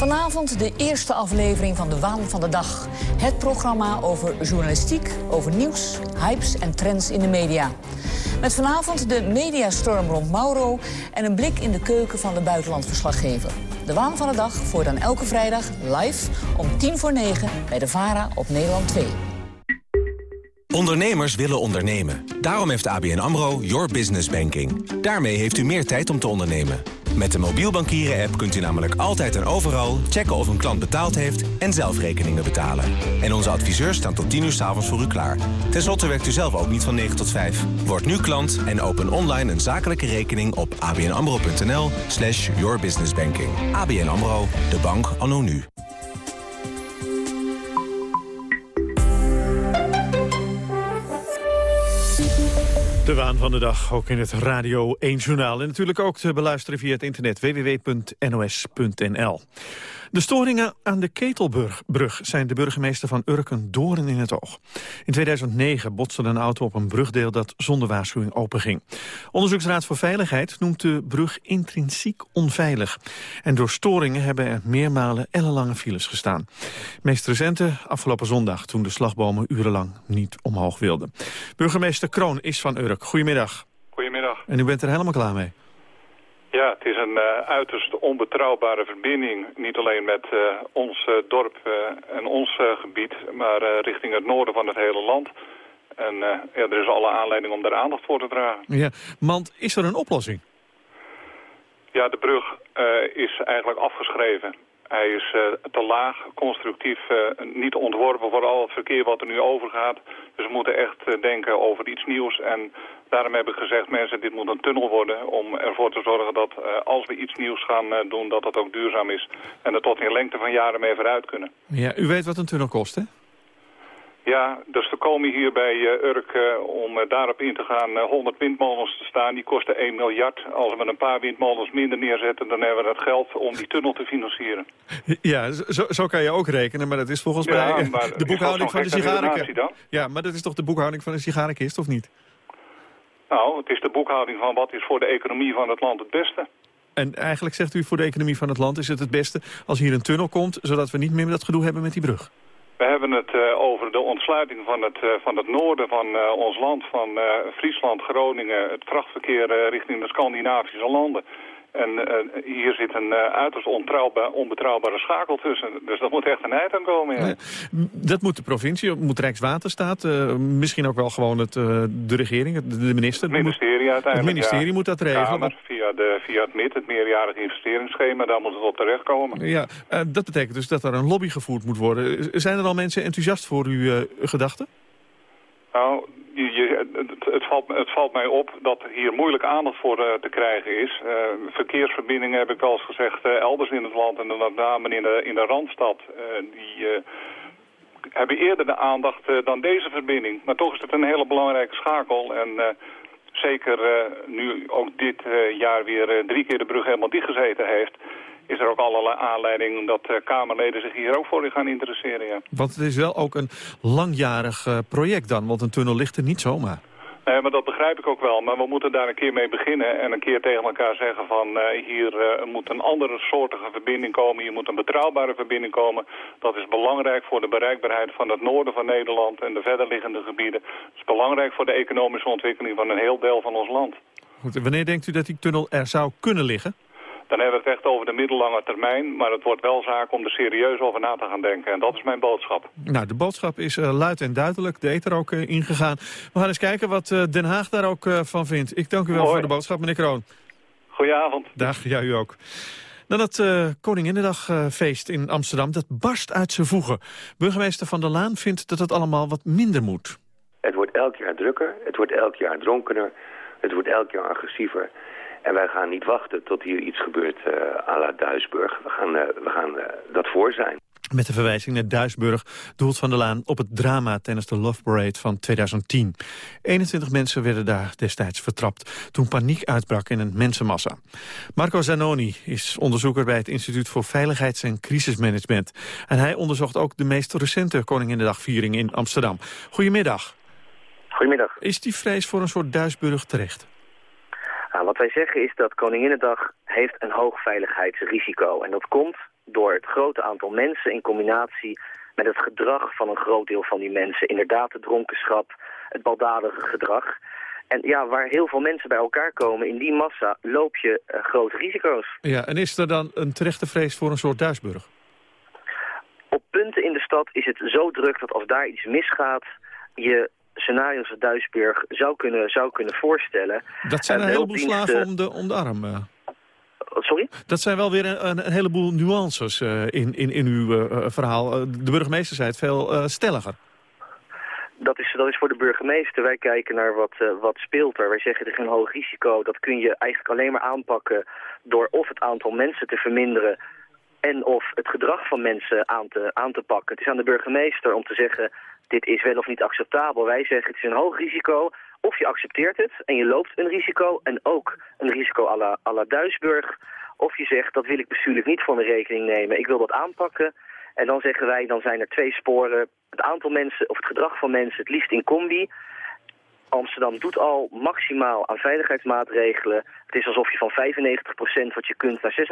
Vanavond de eerste aflevering van De Waan van de Dag. Het programma over journalistiek, over nieuws, hypes en trends in de media. Met vanavond de mediastorm rond Mauro... en een blik in de keuken van de buitenlandverslaggever. De waan van de dag voor dan elke vrijdag live om tien voor negen... bij de VARA op Nederland 2. Ondernemers willen ondernemen. Daarom heeft ABN AMRO Your Business Banking. Daarmee heeft u meer tijd om te ondernemen. Met de mobiel bankieren-app kunt u namelijk altijd en overal checken of een klant betaald heeft en zelf rekeningen betalen. En onze adviseurs staan tot 10 uur s avonds voor u klaar. Ten slotte werkt u zelf ook niet van 9 tot 5. Word nu klant en open online een zakelijke rekening op abnamro.nl slash yourbusinessbanking. ABN AMRO, de bank anno nu. De waan van de dag, ook in het Radio 1 Journaal. En natuurlijk ook te beluisteren via het internet www.nos.nl. De storingen aan de Ketelbrug zijn de burgemeester van Urk een doorn in het oog. In 2009 botste een auto op een brugdeel dat zonder waarschuwing openging. Onderzoeksraad voor Veiligheid noemt de brug intrinsiek onveilig. En door storingen hebben er meermalen ellenlange files gestaan. Meest recente afgelopen zondag toen de slagbomen urenlang niet omhoog wilden. Burgemeester Kroon is van Urk. Goedemiddag. Goedemiddag. En u bent er helemaal klaar mee? Ja, het is een uh, uiterst onbetrouwbare verbinding. Niet alleen met uh, ons uh, dorp en ons gebied, maar richting het noorden van het hele land. En ja, er is alle aanleiding om daar aandacht voor te dragen. Ja, want is er een oplossing? Ja, de brug is eigenlijk afgeschreven. Hij is uh, te laag, constructief uh, niet ontworpen voor al het verkeer wat er nu overgaat. Dus we moeten echt uh, denken over iets nieuws. En daarom heb ik gezegd, mensen, dit moet een tunnel worden... om ervoor te zorgen dat als we iets nieuws gaan doen, dat dat ook duurzaam is. En er tot in lengte van jaren mee vooruit kunnen. Ja, u weet wat een tunnel kost, hè? Ja, dus we komen hier bij uh, Urk uh, om uh, daarop in te gaan 100 windmolens te staan. Die kosten 1 miljard. Als we een paar windmolens minder neerzetten, dan hebben we het geld om die tunnel te financieren. Ja, zo, zo kan je ook rekenen, maar dat is volgens ja, mij de boekhouding van de sigarenkist. Ja, maar dat is toch de boekhouding van de sigarenkist, of niet? Nou, het is de boekhouding van wat is voor de economie van het land het beste. En eigenlijk zegt u voor de economie van het land is het het beste als hier een tunnel komt... zodat we niet meer dat gedoe hebben met die brug. We hebben het uh, over de ontsluiting van het, uh, van het noorden van uh, ons land, van Friesland, Groningen, het vrachtverkeer richting de Scandinavische landen. En hier zit een uiterst onbetrouwbare schakel tussen. Dus dat moet echt een eind aan komen. Ja. Dat moet de provincie, moet Rijkswaterstaat, misschien ook wel gewoon het, de regering, de minister. Het ministerie uiteindelijk, Het ministerie ja. moet dat regelen. Via, de, via het MIT, het meerjarig investeringsschema, daar moet het op terechtkomen. Ja, dat betekent dus dat er een lobby gevoerd moet worden. Zijn er al mensen enthousiast voor uw uh, gedachten? Nou, je, het, valt, het, valt, mij op dat hier moeilijk aandacht voor uh, te krijgen is. Uh, verkeersverbindingen, heb ik wel eens gezegd, elders in het land en dan met name in de, in de Randstad. die hebben eerder de aandacht dan deze verbinding. Maar toch is het een hele belangrijke schakel en... Zeker nu ook dit jaar weer drie keer de brug helemaal dichtgezeten heeft is er ook allerlei aanleiding dat uh, Kamerleden zich hier ook voor gaan interesseren. Ja. Want het is wel ook een langjarig uh, project dan, want een tunnel ligt er niet zomaar. Nee, maar dat begrijp ik ook wel. Maar we moeten daar een keer mee beginnen en een keer tegen elkaar zeggen van uh, hier moet een andere soortige verbinding komen. Hier moet een betrouwbare verbinding komen. Dat is belangrijk voor de bereikbaarheid van het noorden van Nederland en de verderliggende gebieden. Dat is belangrijk voor de economische ontwikkeling van een heel deel van ons land. Goed, wanneer denkt u dat die tunnel er zou kunnen liggen? Dan hebben we het echt over de middellange termijn. Maar het wordt wel zaak om er serieus over na te gaan denken. En dat is mijn boodschap. Nou, de boodschap is uh, luid en duidelijk. De eet er ook uh, ingegaan. We gaan eens kijken wat uh, Den Haag daar ook van vindt. Ik dank u wel Hoi. voor de boodschap, meneer Kroon. Goedenavond. Dag, ja, u ook. Dan het uh, Koninginnedagfeest in Amsterdam, dat barst uit zijn voegen. Burgemeester Van der Laan vindt dat het allemaal wat minder moet. Het wordt elk jaar drukker, het wordt elk jaar dronkener, het wordt elk jaar agressiever. En wij gaan niet wachten tot hier iets gebeurt uh, à la Duisburg. We gaan, uh, we gaan uh, dat voor zijn. Met de verwijzing naar Duisburg doelt Van der Laan op het drama tijdens de Love Parade van 2010. 21 mensen werden daar destijds vertrapt toen paniek uitbrak in een mensenmassa. Marco Zanoni is onderzoeker bij het Instituut voor Veiligheids- en Crisismanagement. En hij onderzocht ook de meest recente Koninginnedagviering in Amsterdam. Goedemiddag. Goedemiddag. Is die vrees voor een soort Duisburg terecht? Nou, wat wij zeggen is dat Koninginnedag heeft een hoog veiligheidsrisico. En dat komt door het grote aantal mensen in combinatie met het gedrag van een groot deel van die mensen. Inderdaad, het dronkenschap, het baldadige gedrag. En ja, waar heel veel mensen bij elkaar komen, in die massa loop je uh, grote risico's. Ja, en is er dan een terechte vrees voor een soort Duisburg? Op punten in de stad is het zo druk dat als daar iets misgaat, je scenario's als Duisburg zou kunnen, zou kunnen voorstellen. Dat zijn een uh, heleboel slagen om de, om de arm. Uh. Sorry? Dat zijn wel weer een, een heleboel nuances uh, in, in, in uw verhaal. de burgemeester zei het veel stelliger. Dat is, dat is voor de burgemeester. Wij kijken naar wat, wat speelt er. Wij zeggen er is een hoog risico. Dat kun je eigenlijk alleen maar aanpakken door of het aantal mensen te verminderen en of het gedrag van mensen aan te, aan te pakken. Het is aan de burgemeester om te zeggen, dit is wel of niet acceptabel. Wij zeggen, het is een hoog risico, of je accepteert het en je loopt een risico... en ook een risico à la, Duisburg, of je zegt, dat wil ik bestuurlijk niet voor mijn rekening nemen. Ik wil dat aanpakken. En dan zeggen wij, dan zijn er twee sporen. Het aantal mensen, of het gedrag van mensen, het liefst in combi... Amsterdam doet al maximaal aan veiligheidsmaatregelen. Het is alsof je van 95% wat je kunt naar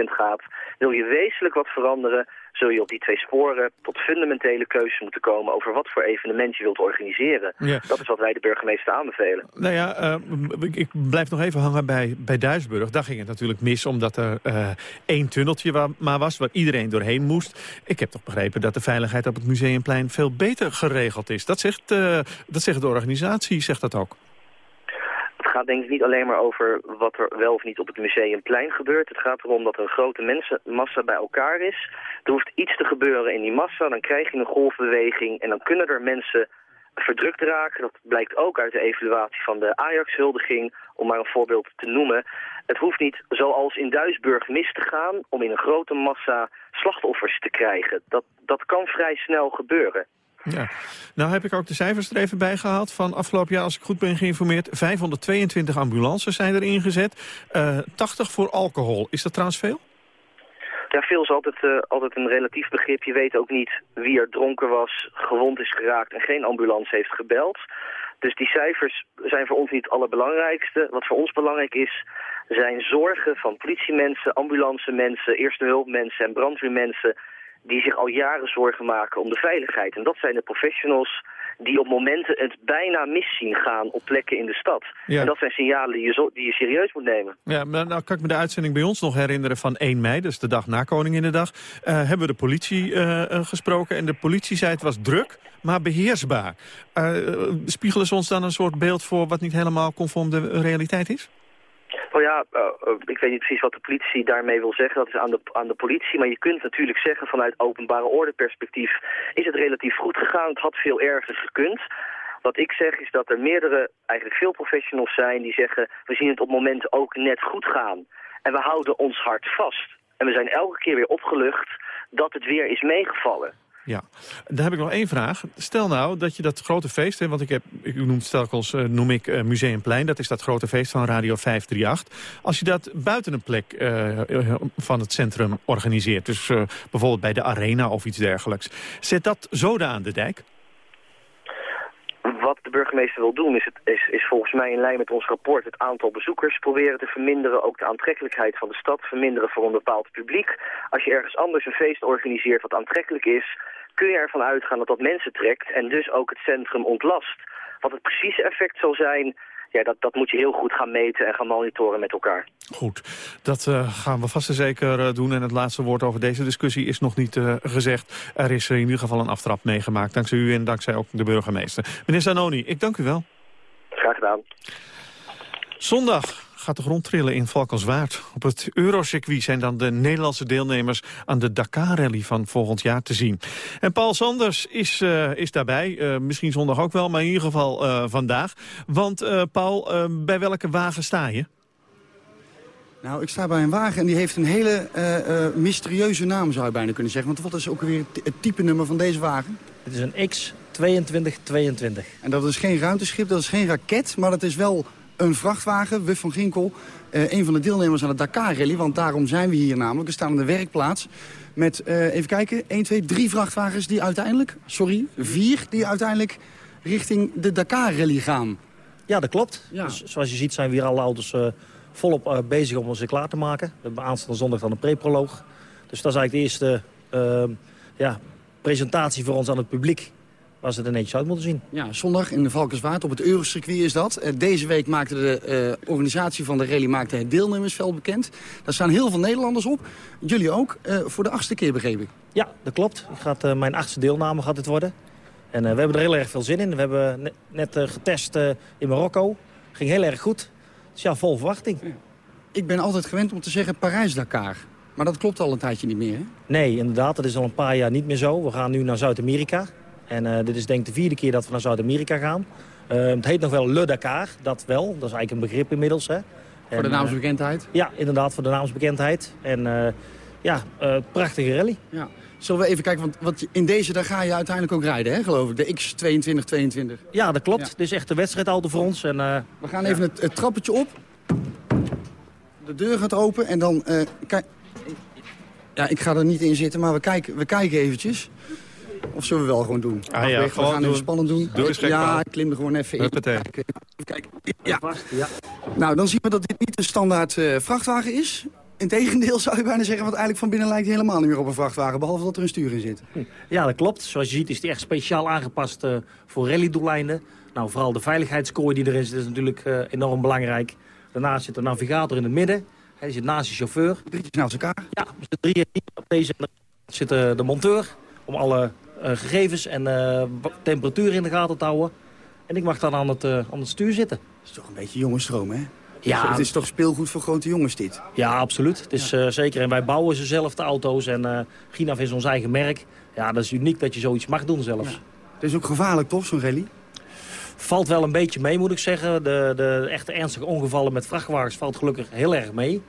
96% gaat. Wil je wezenlijk wat veranderen, zul je op die twee sporen tot fundamentele keuzes moeten komen over wat voor evenement je wilt organiseren. Ja. Dat is wat wij de burgemeester aanbevelen. Nou ja, eh, ik, blijf nog even hangen bij, bij Duisburg. Daar ging het natuurlijk mis omdat er eh, één tunneltje maar was... waar iedereen doorheen moest. Ik heb toch begrepen dat de veiligheid op het Museumplein... veel beter geregeld is. Dat zegt, eh, dat zegt de organisatie, zegt dat ook. Gaat denk ik niet alleen maar over wat er wel of niet op het museumplein gebeurt. Het gaat erom dat er een grote mensenmassa bij elkaar is. Er hoeft iets te gebeuren in die massa, dan krijg je een golfbeweging... en dan kunnen er mensen verdrukt raken. Dat blijkt ook uit de evaluatie van de Ajax-huldiging, om maar een voorbeeld te noemen. Het hoeft niet zoals in Duisburg mis te gaan om in een grote massa slachtoffers te krijgen. Dat, dat kan vrij snel gebeuren. Ja. Nou heb ik ook de cijfers er even bij gehaald van afgelopen jaar, als ik goed ben geïnformeerd. 522 ambulances zijn er ingezet. Eh 80 voor alcohol. Is dat trouwens veel? Ja, veel is altijd, eh, altijd een relatief begrip. Je weet ook niet wie er dronken was, gewond is geraakt en geen ambulance heeft gebeld. Dus die cijfers zijn voor ons niet het allerbelangrijkste. Wat voor ons belangrijk is, zijn zorgen van politiemensen, ambulancemensen, eerste hulpmensen en brandweermensen die zich al jaren zorgen maken om de veiligheid. En dat zijn de professionals die op momenten het bijna mis zien gaan op plekken in de stad. Ja. En dat zijn signalen die je, zo, die je serieus moet nemen. Ja, maar nou kan ik me de uitzending bij ons nog herinneren van 1 mei, dus de dag na Koninginnedag. Eh hebben we de politie eh, eh, gesproken en de politie zei het was druk, maar beheersbaar. Eh, spiegelen ze ons dan een soort beeld voor wat niet helemaal conform de realiteit is? Oh ja, eh, ik weet niet precies wat de politie daarmee wil zeggen. Dat is aan de, aan de politie. Maar je kunt natuurlijk zeggen vanuit openbare orde perspectief... is het relatief goed gegaan. Het had veel erger gekund. Wat ik zeg is dat er meerdere, eigenlijk veel professionals zijn... die zeggen, we zien het op momenten ook net goed gaan. En we houden ons hart vast. En we zijn elke keer weer opgelucht dat het weer is meegevallen. Ja, daar heb ik nog één vraag. Stel nou dat je dat grote feest, want ik heb, u noemt telkens, eh, noem ik eh, Museumplein, dat is dat grote feest van Radio 538. Als je dat buiten een plek eh, van het centrum organiseert, dus bijvoorbeeld bij de arena of iets dergelijks, zet dat zoden aan de dijk? Wat de burgemeester wil doen is, het, is, is volgens mij in lijn met ons rapport het aantal bezoekers proberen te verminderen. Ook de aantrekkelijkheid van de stad verminderen voor een bepaald publiek. Als je ergens anders een feest organiseert wat aantrekkelijk is, kun je ervan uitgaan dat dat mensen trekt en dus ook het centrum ontlast. Wat het precieze effect zal zijn, ja, dat, dat moet je heel goed gaan meten en gaan monitoren met elkaar. Goed, dat eh, gaan we vast en zeker eh, doen. En het laatste woord over deze discussie is nog niet eh, gezegd. Er is in ieder geval een aftrap meegemaakt, dankzij u en dankzij ook de burgemeester. Meneer Zanoni, ik dank u wel. Graag gedaan. Zondag gaat de grond trillen in Valkenswaard. Op het Eurocircuit zijn dan de Nederlandse deelnemers aan de Dakar-rally van volgend jaar te zien. En Paul Sanders is, uh, is daarbij, uh, misschien zondag ook wel, maar in ieder geval uh, vandaag. Want Paul, bij welke wagen sta je? Nou, ik sta bij een wagen en die heeft een hele mysterieuze naam, zou je bijna kunnen zeggen. Want wat is ook weer het type nummer van deze wagen? Het is een X2222. En dat is geen ruimteschip, dat is geen raket, maar dat is wel een vrachtwagen, Wuf van Ginkel, uh, een van de deelnemers aan de Dakar-rally. Want daarom zijn we hier namelijk. We staan aan de werkplaats met, uh, even kijken, 1, 2, 3 vrachtwagens die uiteindelijk, sorry, vier die uiteindelijk richting de Dakar-rally gaan. Ja, dat klopt. Ja. Dus, zoals je ziet zijn we hier alle auto's uh, volop bezig om ons klaar te maken. We hebben aanstaande zondag dan een pre-proloog. Dus dat is eigenlijk de eerste ja, presentatie voor ons aan het publiek waar ze er netjes uit moeten zien. Ja, zondag in de Valkenswaard op het Eurocircuit is dat. Uh, deze week maakte de uh, organisatie van de rally maakte het deelnemersveld bekend. Daar staan heel veel Nederlanders op. Jullie ook, uh, voor de achtste keer begreep ik. Ja, dat klopt. Gaat, mijn achtste deelname gaat het worden. En we hebben er heel erg veel zin in. We hebben ne net getest in Marokko. Ging heel erg goed. Dus ja, vol verwachting. Ja. Ik ben altijd gewend om te zeggen Parijs-Dakar. Maar dat klopt al een tijdje niet meer, hè? Nee, inderdaad. Dat is al een paar jaar niet meer zo. We gaan nu naar Zuid-Amerika. En uh, dit is denk ik de vierde keer dat we naar Zuid-Amerika gaan. Uh, het heet nog wel Le Dakar, dat wel. Dat is eigenlijk een begrip inmiddels. Hè. Voor de naamsbekendheid? Uh, ja, inderdaad, voor de naamsbekendheid. En ja, prachtige rally. Ja. Zullen we even kijken, want in deze daar ga je uiteindelijk ook rijden, hè, geloof ik. De X2222. Ja, dat klopt. Ja. Dit is echt de wedstrijdauto voor ons. En, we gaan even ja. het, het, trappetje op. De deur gaat open en dan... kijk. Ja, ik ga er niet in zitten, maar we kijken, we kijken eventjes. Of zullen we wel gewoon doen? Ah, ja, we gewoon gaan doen. even spannend doen. Doe eens gek, ja, ik klim er gewoon even in. Huppatee. Kijk, ja. Nou, dan zien we dat dit niet een standaard uh, vrachtwagen is. Integendeel zou je bijna zeggen, want eigenlijk van binnen lijkt hij helemaal niet meer op een vrachtwagen. Behalve dat er een stuur in zit. Ja, dat klopt. Zoals je ziet is die echt speciaal aangepast uh, voor rallydoeleinden. Nou, vooral de veiligheidskooi die erin zit is natuurlijk uh, enorm belangrijk. Daarnaast zit de navigator in het midden. Hij zit naast de chauffeur. Drie naast elkaar? Ja, de drieën. Op deze zit de monteur om alle gegevens en temperatuur in de gaten te houden. En ik mag dan aan het, aan het stuur zitten. Dat is toch een beetje jongensstroom, hè? Ja, het is toch speelgoed voor grote jongens dit? Ja, absoluut. Het is ja. zeker. En wij bouwen ze zelf de auto's. En Ginaf is ons eigen merk. Ja, dat is uniek dat je zoiets mag doen zelfs. Ja. Het is ook gevaarlijk toch, zo'n rally? Valt wel een beetje mee, moet ik zeggen. De, de echte ernstige ongevallen met vrachtwagens valt gelukkig heel erg mee.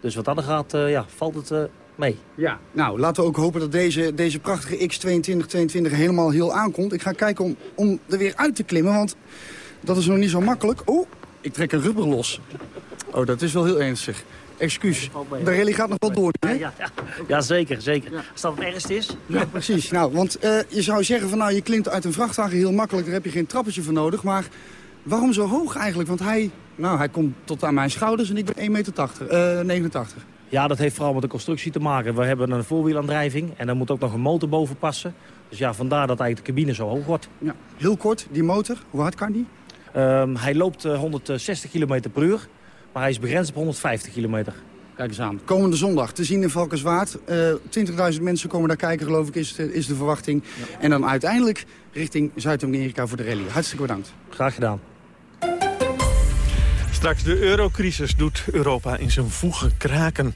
Dus wat dat gaat, uh, ja, valt het mee. Ja, nou, laten we ook hopen dat deze, deze prachtige X2222 helemaal heel aankomt. Ik ga kijken om, om er weer uit te klimmen, want dat is nog niet zo makkelijk. Oh, ik trek een rubber los. Oh, dat is wel heel ernstig. Excuus. De rally gaat nog wel door, hè? Ja, ja, ja zeker, zeker. Ja. Als dat het ergst is. Ja, precies. Nou, want uh, je zou zeggen van nou, je klimt uit een vrachtwagen heel makkelijk. Daar heb je geen trappetje voor nodig. Maar waarom zo hoog eigenlijk? Want hij, nou, hij komt tot aan mijn schouders en ik ben 1,89 meter. Uh, 89. Ja, dat heeft vooral met de constructie te maken. We hebben een voorwielaandrijving en daar moet ook nog een motor boven passen. Dus ja, vandaar dat eigenlijk de cabine zo hoog wordt. Ja. Heel kort, die motor, hoe hard kan die? Um, hij loopt uh, 160 km per uur, maar hij is begrensd op 150 kilometer. Kijk eens aan. Komende zondag te zien in Valkenswaard. Uh, 20.000 mensen komen daar kijken, geloof ik, is de, is de verwachting. Ja. En dan uiteindelijk richting Zuid-Amerika voor de rally. Hartstikke bedankt. Graag gedaan. Straks de eurocrisis doet Europa in zijn voegen kraken.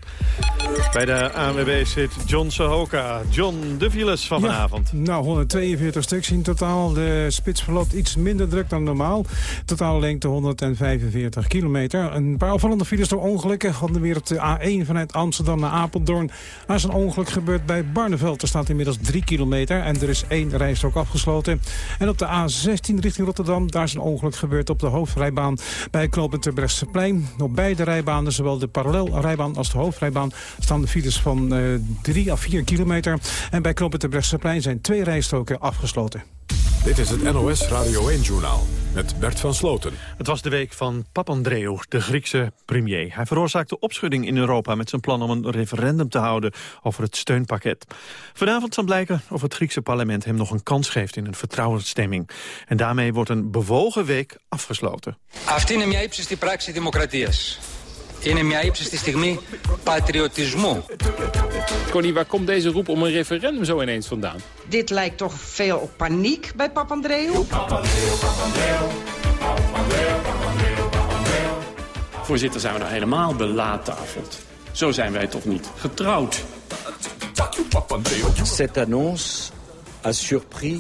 Bij de ANWB zit John Sohoka. John, de files van vanavond. Ja, nou, 142 stuks in totaal. De spits verloopt iets minder druk dan normaal. Totale lengte 145 kilometer. Een paar opvallende files door ongelukken. Onder weer op de A1 vanuit Amsterdam naar Apeldoorn. Er is een ongeluk gebeurd bij Barneveld. Er staat inmiddels 3 kilometer en er is één rijstrook afgesloten. En op de A16 richting Rotterdam, daar is een ongeluk gebeurd op de hoofdrijbaan bij knooppunt Brechtseplein. Op beide rijbanen, zowel de parallelrijbaan als de hoofdrijbaan, staan de files van uh, 3 à 4 kilometer. En bij knooppunt de Brechtseplein zijn twee rijstroken afgesloten. Dit is het NOS Radio 1-journaal met Bert van Sloten. Het was de week van Papandreou, de Griekse premier. Hij veroorzaakte opschudding in Europa met zijn plan om een referendum te houden over het steunpakket. Vanavond zal blijken of het Griekse parlement hem nog een kans geeft in een vertrouwensstemming. En daarmee wordt een bewogen week afgesloten. Αυτή είναι μια ύψιστη πράξη δημοκρατίας. Είναι μια ύψιστη στιγμή patriotismu. Connie, waar komt deze roep om een referendum zo ineens vandaan? Dit lijkt toch veel op paniek bij Papandreou. Voorzitter, zijn we nou helemaal belaattafeld? Zo zijn wij toch niet getrouwd? Cette annonce a surpris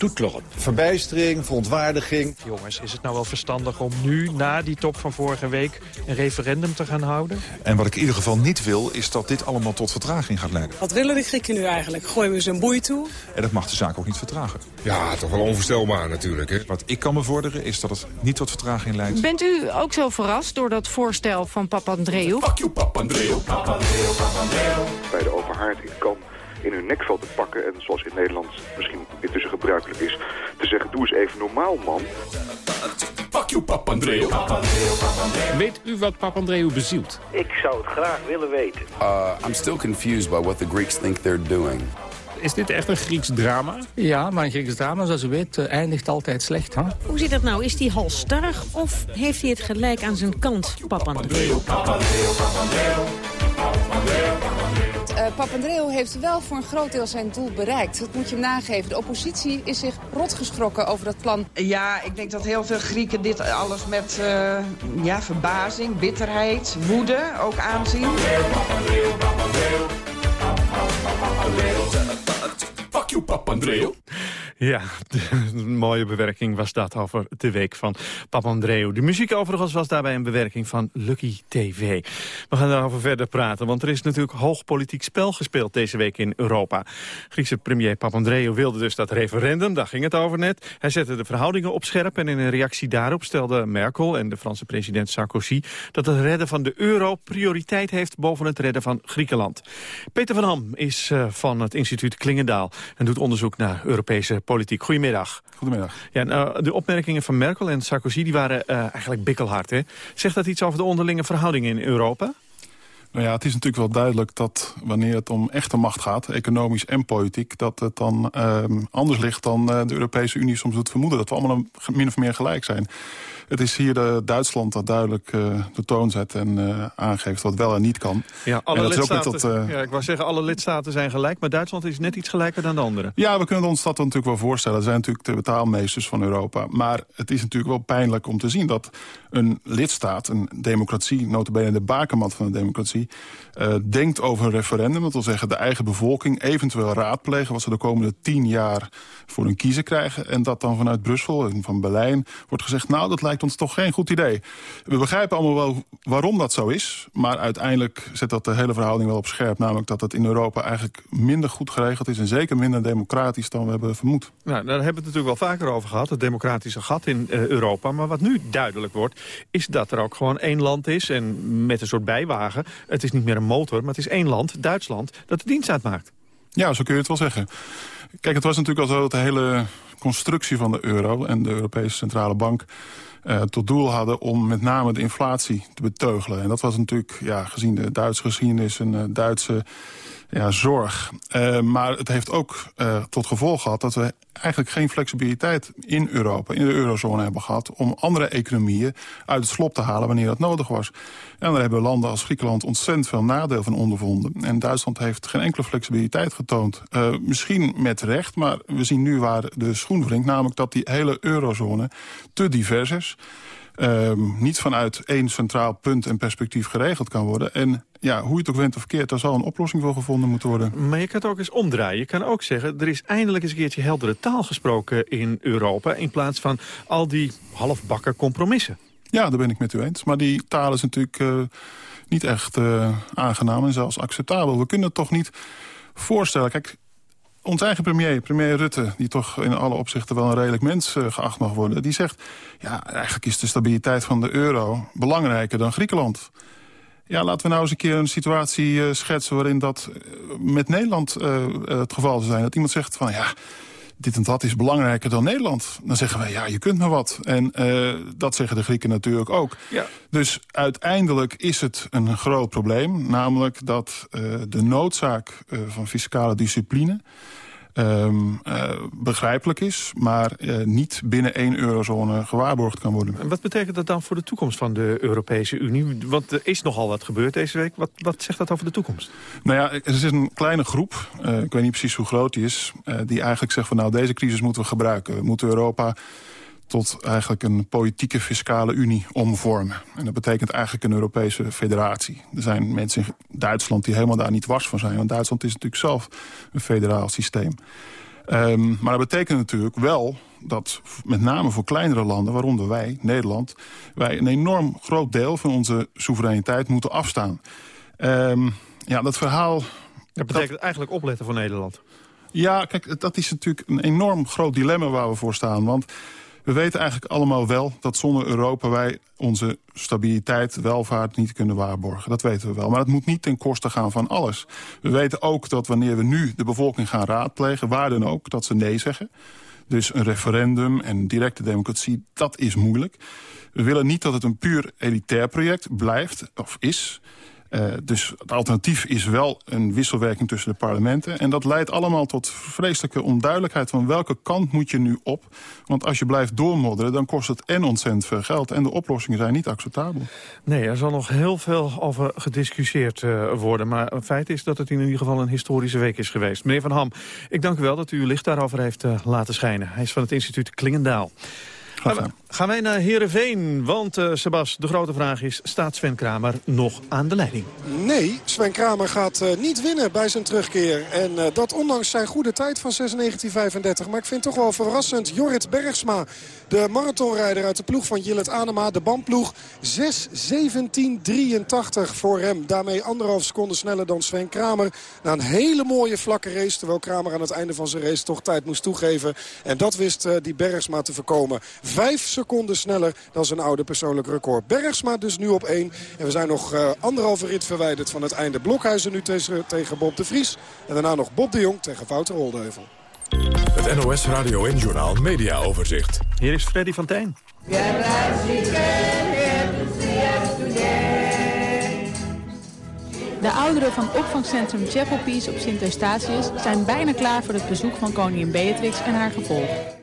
toute l'Europe. Verbijstering, verontwaardiging. Jongens, is het nou wel verstandig om nu, na die top van vorige week... een referendum te gaan houden? En wat ik in ieder geval niet wil, is dat dit allemaal tot vertraging gaat leiden. Wat willen de Grieken nu eigenlijk? Gooien we ze een boei toe? En dat mag de zaak ook niet vertragen. Ja, toch wel onvoorstelbaar natuurlijk. Hè? Wat ik kan bevorderen, is dat het niet tot vertraging leidt. Bent u ook zo verrast door dat voorstel van Papandreou? Fuck you, Papandreou. Papandreou, Papandreou. Bij de open haard in kan in hun nekvel te pakken. En zoals in Nederland misschien intussen gebruikelijk is, te zeggen doe eens even normaal man. Fuck you, Papandreou. Weet u wat Papandreou bezielt? Ik zou het graag willen weten. Uh, I'm still confused by what the Greeks think they're doing. Is dit echt een Grieks drama? Ja, maar een Grieks drama, zoals u weet, eindigt altijd slecht. Hè? Hoe zit dat nou? Is hij halstarrig of heeft hij het gelijk aan zijn kant, Papandreou? Uh, Papandreou heeft wel voor een groot deel zijn doel bereikt. Dat moet je hem nageven. De oppositie is zich rotgeschrokken over dat plan. Ja, ik denk dat heel veel Grieken dit alles met uh, ja, verbazing, bitterheid, woede ook aanzien. Fuck you, Papandreou. Ja, *laughs* een mooie bewerking was dat over de week van Papandreou. De muziek overigens was daarbij een bewerking van Lucky TV. We gaan daarover verder praten, want er is natuurlijk hoog politiek spel gespeeld deze week in Europa. Griekse premier Papandreou wilde dus dat referendum, daar ging het over net. Hij zette de verhoudingen op scherp en in een reactie daarop stelde Merkel en de Franse president Sarkozy dat het redden van de euro prioriteit heeft boven het redden van Griekenland. Peter van Ham is uh, van het instituut Klingendaal en doet onderzoek naar Europese politiek. Goedemiddag. Goedemiddag. Ja, nou, de opmerkingen van Merkel en Sarkozy die waren uh, eigenlijk bikkelhard. Hè? Zegt dat iets over de onderlinge verhoudingen in Europa? Nou ja, het is natuurlijk wel duidelijk dat wanneer het om echte macht gaat... economisch en politiek, dat het dan ehm, anders ligt dan de Europese Unie soms doet vermoeden. Dat we allemaal min of meer gelijk zijn. Het is hier de Duitsland dat duidelijk uh, de toon zet en uh, aangeeft wat wel en niet kan. Ja, alle lidstaten, dat, ja, ik wou zeggen, alle lidstaten zijn gelijk, maar Duitsland is net iets gelijker dan de anderen. Ja, we kunnen ons dat natuurlijk wel voorstellen. Ze zijn natuurlijk de betaalmeesters van Europa. Maar het is natuurlijk wel pijnlijk om te zien dat een lidstaat, een democratie, notabene de bakermat van de democratie, denkt over een referendum. Dat wil zeggen de eigen bevolking eventueel raadplegen wat ze de komende tien jaar voor hun kiezen krijgen. En dat dan vanuit Brussel en van Berlijn wordt gezegd, nou dat lijkt ons toch geen goed idee. We begrijpen allemaal wel waarom dat zo is. Maar uiteindelijk zet dat de hele verhouding wel op scherp. Namelijk dat het in Europa eigenlijk minder goed geregeld is. En zeker minder democratisch dan we hebben vermoed. Nou, daar hebben we het natuurlijk wel vaker over gehad. Het democratische gat in uh, Europa. Maar wat nu duidelijk wordt, is dat er ook gewoon één land is. En met een soort bijwagen. Het is niet meer een motor, maar het is één land, Duitsland, dat de dienst uitmaakt. Ja, zo kun je het wel zeggen. Kijk, het was natuurlijk al zo dat de hele constructie van de euro en de Europese Centrale Bank uh, tot doel hadden om met name de inflatie te beteugelen. En dat was natuurlijk, ja, gezien de Duitse geschiedenis, een uh, Duitse ja, zorg. Uh, maar het heeft ook tot gevolg gehad dat we eigenlijk geen flexibiliteit in Europa, in de eurozone hebben gehad... om andere economieën uit het slop te halen wanneer dat nodig was. En daar hebben landen als Griekenland ontzettend veel nadeel van ondervonden. En Duitsland heeft geen enkele flexibiliteit getoond. Uh, misschien met recht, maar we zien nu waar de schoen wringt... namelijk dat die hele eurozone te divers is... Uh, niet vanuit één centraal punt en perspectief geregeld kan worden. En ja, hoe je het ook went of verkeerd, daar zal een oplossing voor gevonden moeten worden. Maar je kan het ook eens omdraaien. Je kan ook zeggen, er is eindelijk eens een keertje heldere taal gesproken in Europa... in plaats van al die halfbakken compromissen. Ja, daar ben ik met u eens. Maar die taal is natuurlijk uh, niet echt uh, aangenaam en zelfs acceptabel. We kunnen het toch niet voorstellen. Kijk, ons eigen premier, premier Rutte... die toch in alle opzichten wel een redelijk mens uh, geacht mag worden... die zegt, ja, eigenlijk is de stabiliteit van de euro belangrijker dan Griekenland. Ja, laten we nou eens een keer een situatie uh, schetsen... waarin dat met Nederland het geval zou zijn. Dat iemand zegt van, ja, dit en dat is belangrijker dan Nederland. Dan zeggen wij, ja, je kunt maar wat. En uh, dat zeggen de Grieken natuurlijk ook. Ja. Dus uiteindelijk is het een groot probleem. Namelijk dat uh, de noodzaak uh, van fiscale discipline... Um, uh, begrijpelijk is, maar uh, niet binnen één eurozone gewaarborgd kan worden. En wat betekent dat dan voor de toekomst van de Europese Unie? Want er is nogal wat gebeurd deze week. Wat, wat zegt dat over de toekomst? Nou ja, er is een kleine groep, uh, ik weet niet precies hoe groot die is... die eigenlijk zegt van nou, deze crisis moeten we gebruiken. We moeten Europa tot eigenlijk een politieke fiscale unie omvormen. En dat betekent eigenlijk een Europese federatie. Er zijn mensen in Duitsland die helemaal daar niet was van zijn. Want Duitsland is natuurlijk zelf een federaal systeem. Um, maar dat betekent natuurlijk wel dat met name voor kleinere landen, waaronder wij, Nederland... wij een enorm groot deel van onze soevereiniteit moeten afstaan. Um, ja, dat verhaal... Dat betekent eigenlijk opletten voor Nederland. Ja, kijk, dat is natuurlijk een enorm groot dilemma waar we voor staan. Want we weten eigenlijk allemaal wel dat zonder Europa wij onze stabiliteit, welvaart niet kunnen waarborgen. Dat weten we wel. Maar het moet niet ten koste gaan van alles. We weten ook dat wanneer we nu de bevolking gaan raadplegen, waar dan ook, dat ze nee zeggen. Dus een referendum en directe democratie, dat is moeilijk. We willen niet dat het een puur elitair project blijft, of is. Uh, dus het alternatief is wel een wisselwerking tussen de parlementen. En dat leidt allemaal tot vreselijke onduidelijkheid van welke kant moet je nu op. Want als je blijft doormodderen, dan kost het en ontzettend veel geld. En de oplossingen zijn niet acceptabel. Nee, er zal nog heel veel over gediscussieerd uh, worden. Maar het feit is dat het in ieder geval een historische week is geweest. Meneer Van Ham, ik dank u wel dat u uw licht daarover heeft uh, laten schijnen. Hij is van het instituut Klingendaal. Gaan, gaan wij naar Heerenveen, want uh, Sebas, de grote vraag is... staat Sven Kramer nog aan de leiding? Nee, Sven Kramer gaat uh, niet winnen bij zijn terugkeer. En uh, dat ondanks zijn goede tijd van 6.19.35. Maar ik vind toch wel verrassend Jorrit Bergsma... de marathonrijder uit de ploeg van Jillet Anema, de bandploeg... 6.17.83 voor hem. Daarmee anderhalf seconde sneller dan Sven Kramer. Na een hele mooie vlakke race, terwijl Kramer aan het einde van zijn race... toch tijd moest toegeven. En dat wist die Bergsma te voorkomen. Vijf seconden sneller dan zijn oude persoonlijk record. Bergsma dus nu op één. En we zijn nog uh, anderhalve rit verwijderd van het einde. Blokhuizen nu tegen, tegen Bob de Vries. En daarna nog Bob de Jong tegen Wouter Oldeuvel. Het NOS Radio en Journaal Media Overzicht. Hier is Freddy van Tijn. De ouderen van opvangcentrum Chapel Peace op Sint Eustatius zijn bijna klaar voor het bezoek van koningin Beatrix en haar gevolg.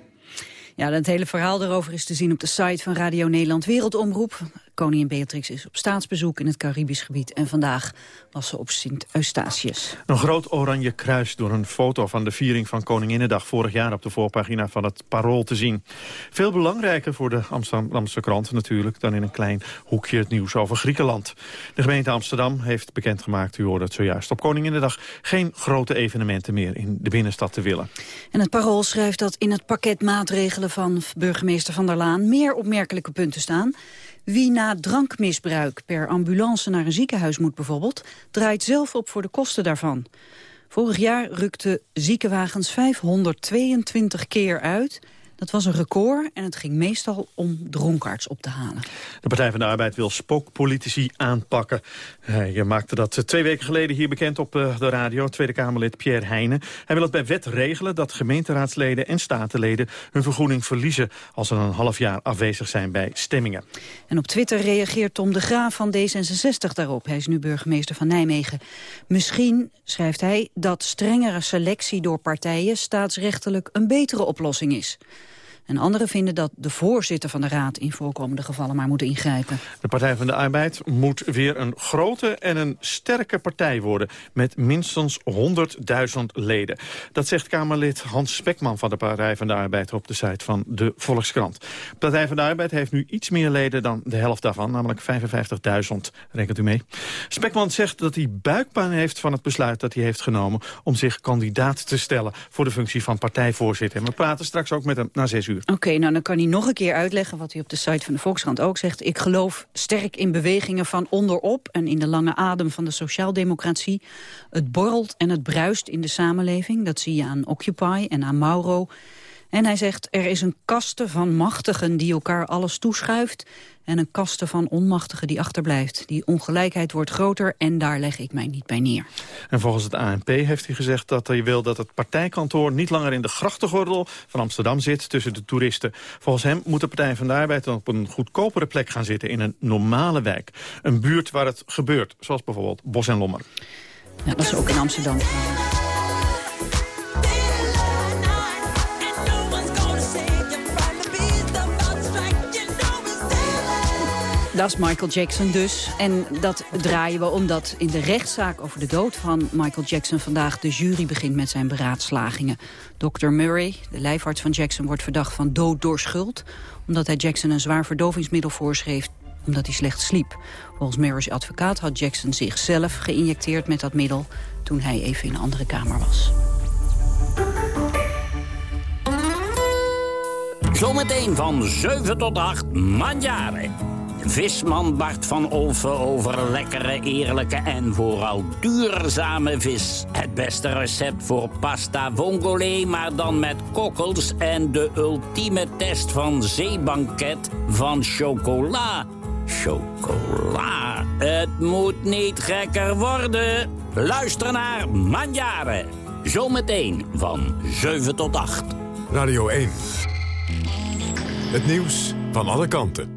Ja, het hele verhaal daarover is te zien op de site van Radio Nederland Wereldomroep. Koningin Beatrix is op staatsbezoek in het Caribisch gebied... en vandaag was ze op Sint Eustatius. Een groot oranje kruis door een foto van de viering van Koninginnedag... vorig jaar op de voorpagina van het Parool te zien. Veel belangrijker voor de Amsterdamse krant natuurlijk... dan in een klein hoekje het nieuws over Griekenland. De gemeente Amsterdam heeft bekendgemaakt, u hoorde het zojuist... op Koninginnedag geen grote evenementen meer in de binnenstad te willen. En het Parool schrijft dat in het pakket maatregelen van burgemeester Van der Laan... meer opmerkelijke punten staan... Wie na drankmisbruik per ambulance naar een ziekenhuis moet bijvoorbeeld... draait zelf op voor de kosten daarvan. Vorig jaar rukten ziekenwagens 522 keer uit... Dat was een record en het ging meestal om dronkaards op te halen. De Partij van de Arbeid wil spookpolitici aanpakken. Je maakte dat twee weken geleden hier bekend op eh, de radio. Tweede Kamerlid Pierre Heijnen. Hij wil het bij wet regelen dat gemeenteraadsleden en statenleden... hun vergoeding verliezen als ze een half jaar afwezig zijn bij stemmingen. En op Twitter reageert Tom de Graaf van D66 daarop. Hij is nu burgemeester van Nijmegen. Misschien, schrijft hij, dat strengere selectie door partijen... staatsrechtelijk een betere oplossing is. En anderen vinden dat de voorzitter van de Raad in voorkomende gevallen maar moet ingrijpen. De Partij van de Arbeid moet weer een grote en een sterke partij worden... met minstens 100.000 leden. Dat zegt Kamerlid Hans Spekman van de Partij van de Arbeid... op de site van de Volkskrant. De Partij van de Arbeid heeft nu iets meer leden dan de helft daarvan... namelijk 55.000, rekent u mee. Spekman zegt dat hij buikpijn heeft van het besluit dat hij heeft genomen... om zich kandidaat te stellen voor de functie van partijvoorzitter. we praten straks ook met hem na zes uur. Oké, nou dan kan hij nog een keer uitleggen wat hij op de site van de Volkskrant ook zegt. Ik geloof sterk in bewegingen van onderop en in de lange adem van de sociaaldemocratie. Het borrelt en het bruist in de samenleving. Dat zie je aan Occupy en aan Mauro. En hij zegt, er is een kaste van machtigen die elkaar alles toeschuift... en een kaste van onmachtigen die achterblijft. Die ongelijkheid wordt groter en daar leg ik mij niet bij neer. En volgens het ANP heeft hij gezegd dat hij wil dat het partijkantoor... niet langer in de grachtengordel van Amsterdam zit tussen de toeristen. Volgens hem moet de Partij van de Arbeid dan op een goedkopere plek gaan zitten... in een normale wijk. Een buurt waar het gebeurt, zoals bijvoorbeeld Bos en Lommer. Ja, dat is ook in Amsterdam. Dat is Michael Jackson dus. En dat draaien we omdat in de rechtszaak over de dood van Michael Jackson... vandaag de jury begint met zijn beraadslagingen. Dr. Murray, de lijfarts van Jackson, wordt verdacht van dood door schuld... omdat hij Jackson een zwaar verdovingsmiddel voorschreef omdat hij slecht sliep. Volgens Murray's advocaat had Jackson zichzelf geïnjecteerd met dat middel... toen hij even in een andere kamer was. Zometeen van 7 tot 8 Manjaren. Visman Bart van Olven over lekkere, eerlijke en vooral duurzame vis. Het beste recept voor pasta vongole, maar dan met kokkels... en de ultieme test van zeebanket van chocola. Chocola, het moet niet gekker worden. Luister naar Manjaren. Zometeen van 7 tot 8. Radio 1. Het nieuws van alle kanten.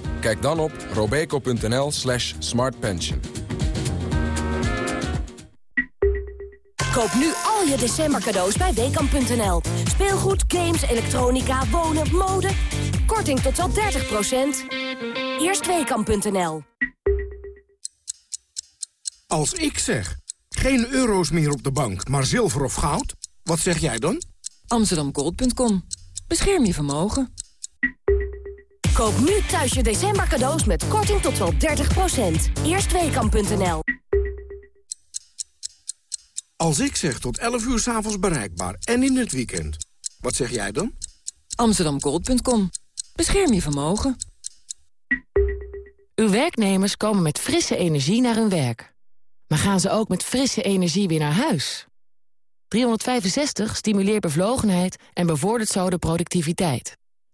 Kijk dan op robeco.nl slash smartpension. Koop nu al je december cadeaus bij Weekamp.nl. Speelgoed, games, elektronica, wonen, mode. Korting tot wel 30% Eerst Weekamp.nl. Als ik zeg, geen euro's meer op de bank, maar zilver of goud, wat zeg jij dan? Amsterdamgold.com. Bescherm je vermogen. Koop nu thuis je december cadeaus met korting tot wel 30%. Eerstweekam.nl Als ik zeg tot 11 uur s'avonds bereikbaar en in het weekend, wat zeg jij dan? Amsterdamgold.com. Bescherm je vermogen. Uw werknemers komen met frisse energie naar hun werk. Maar gaan ze ook met frisse energie weer naar huis? 365 stimuleert bevlogenheid en bevordert zo de productiviteit.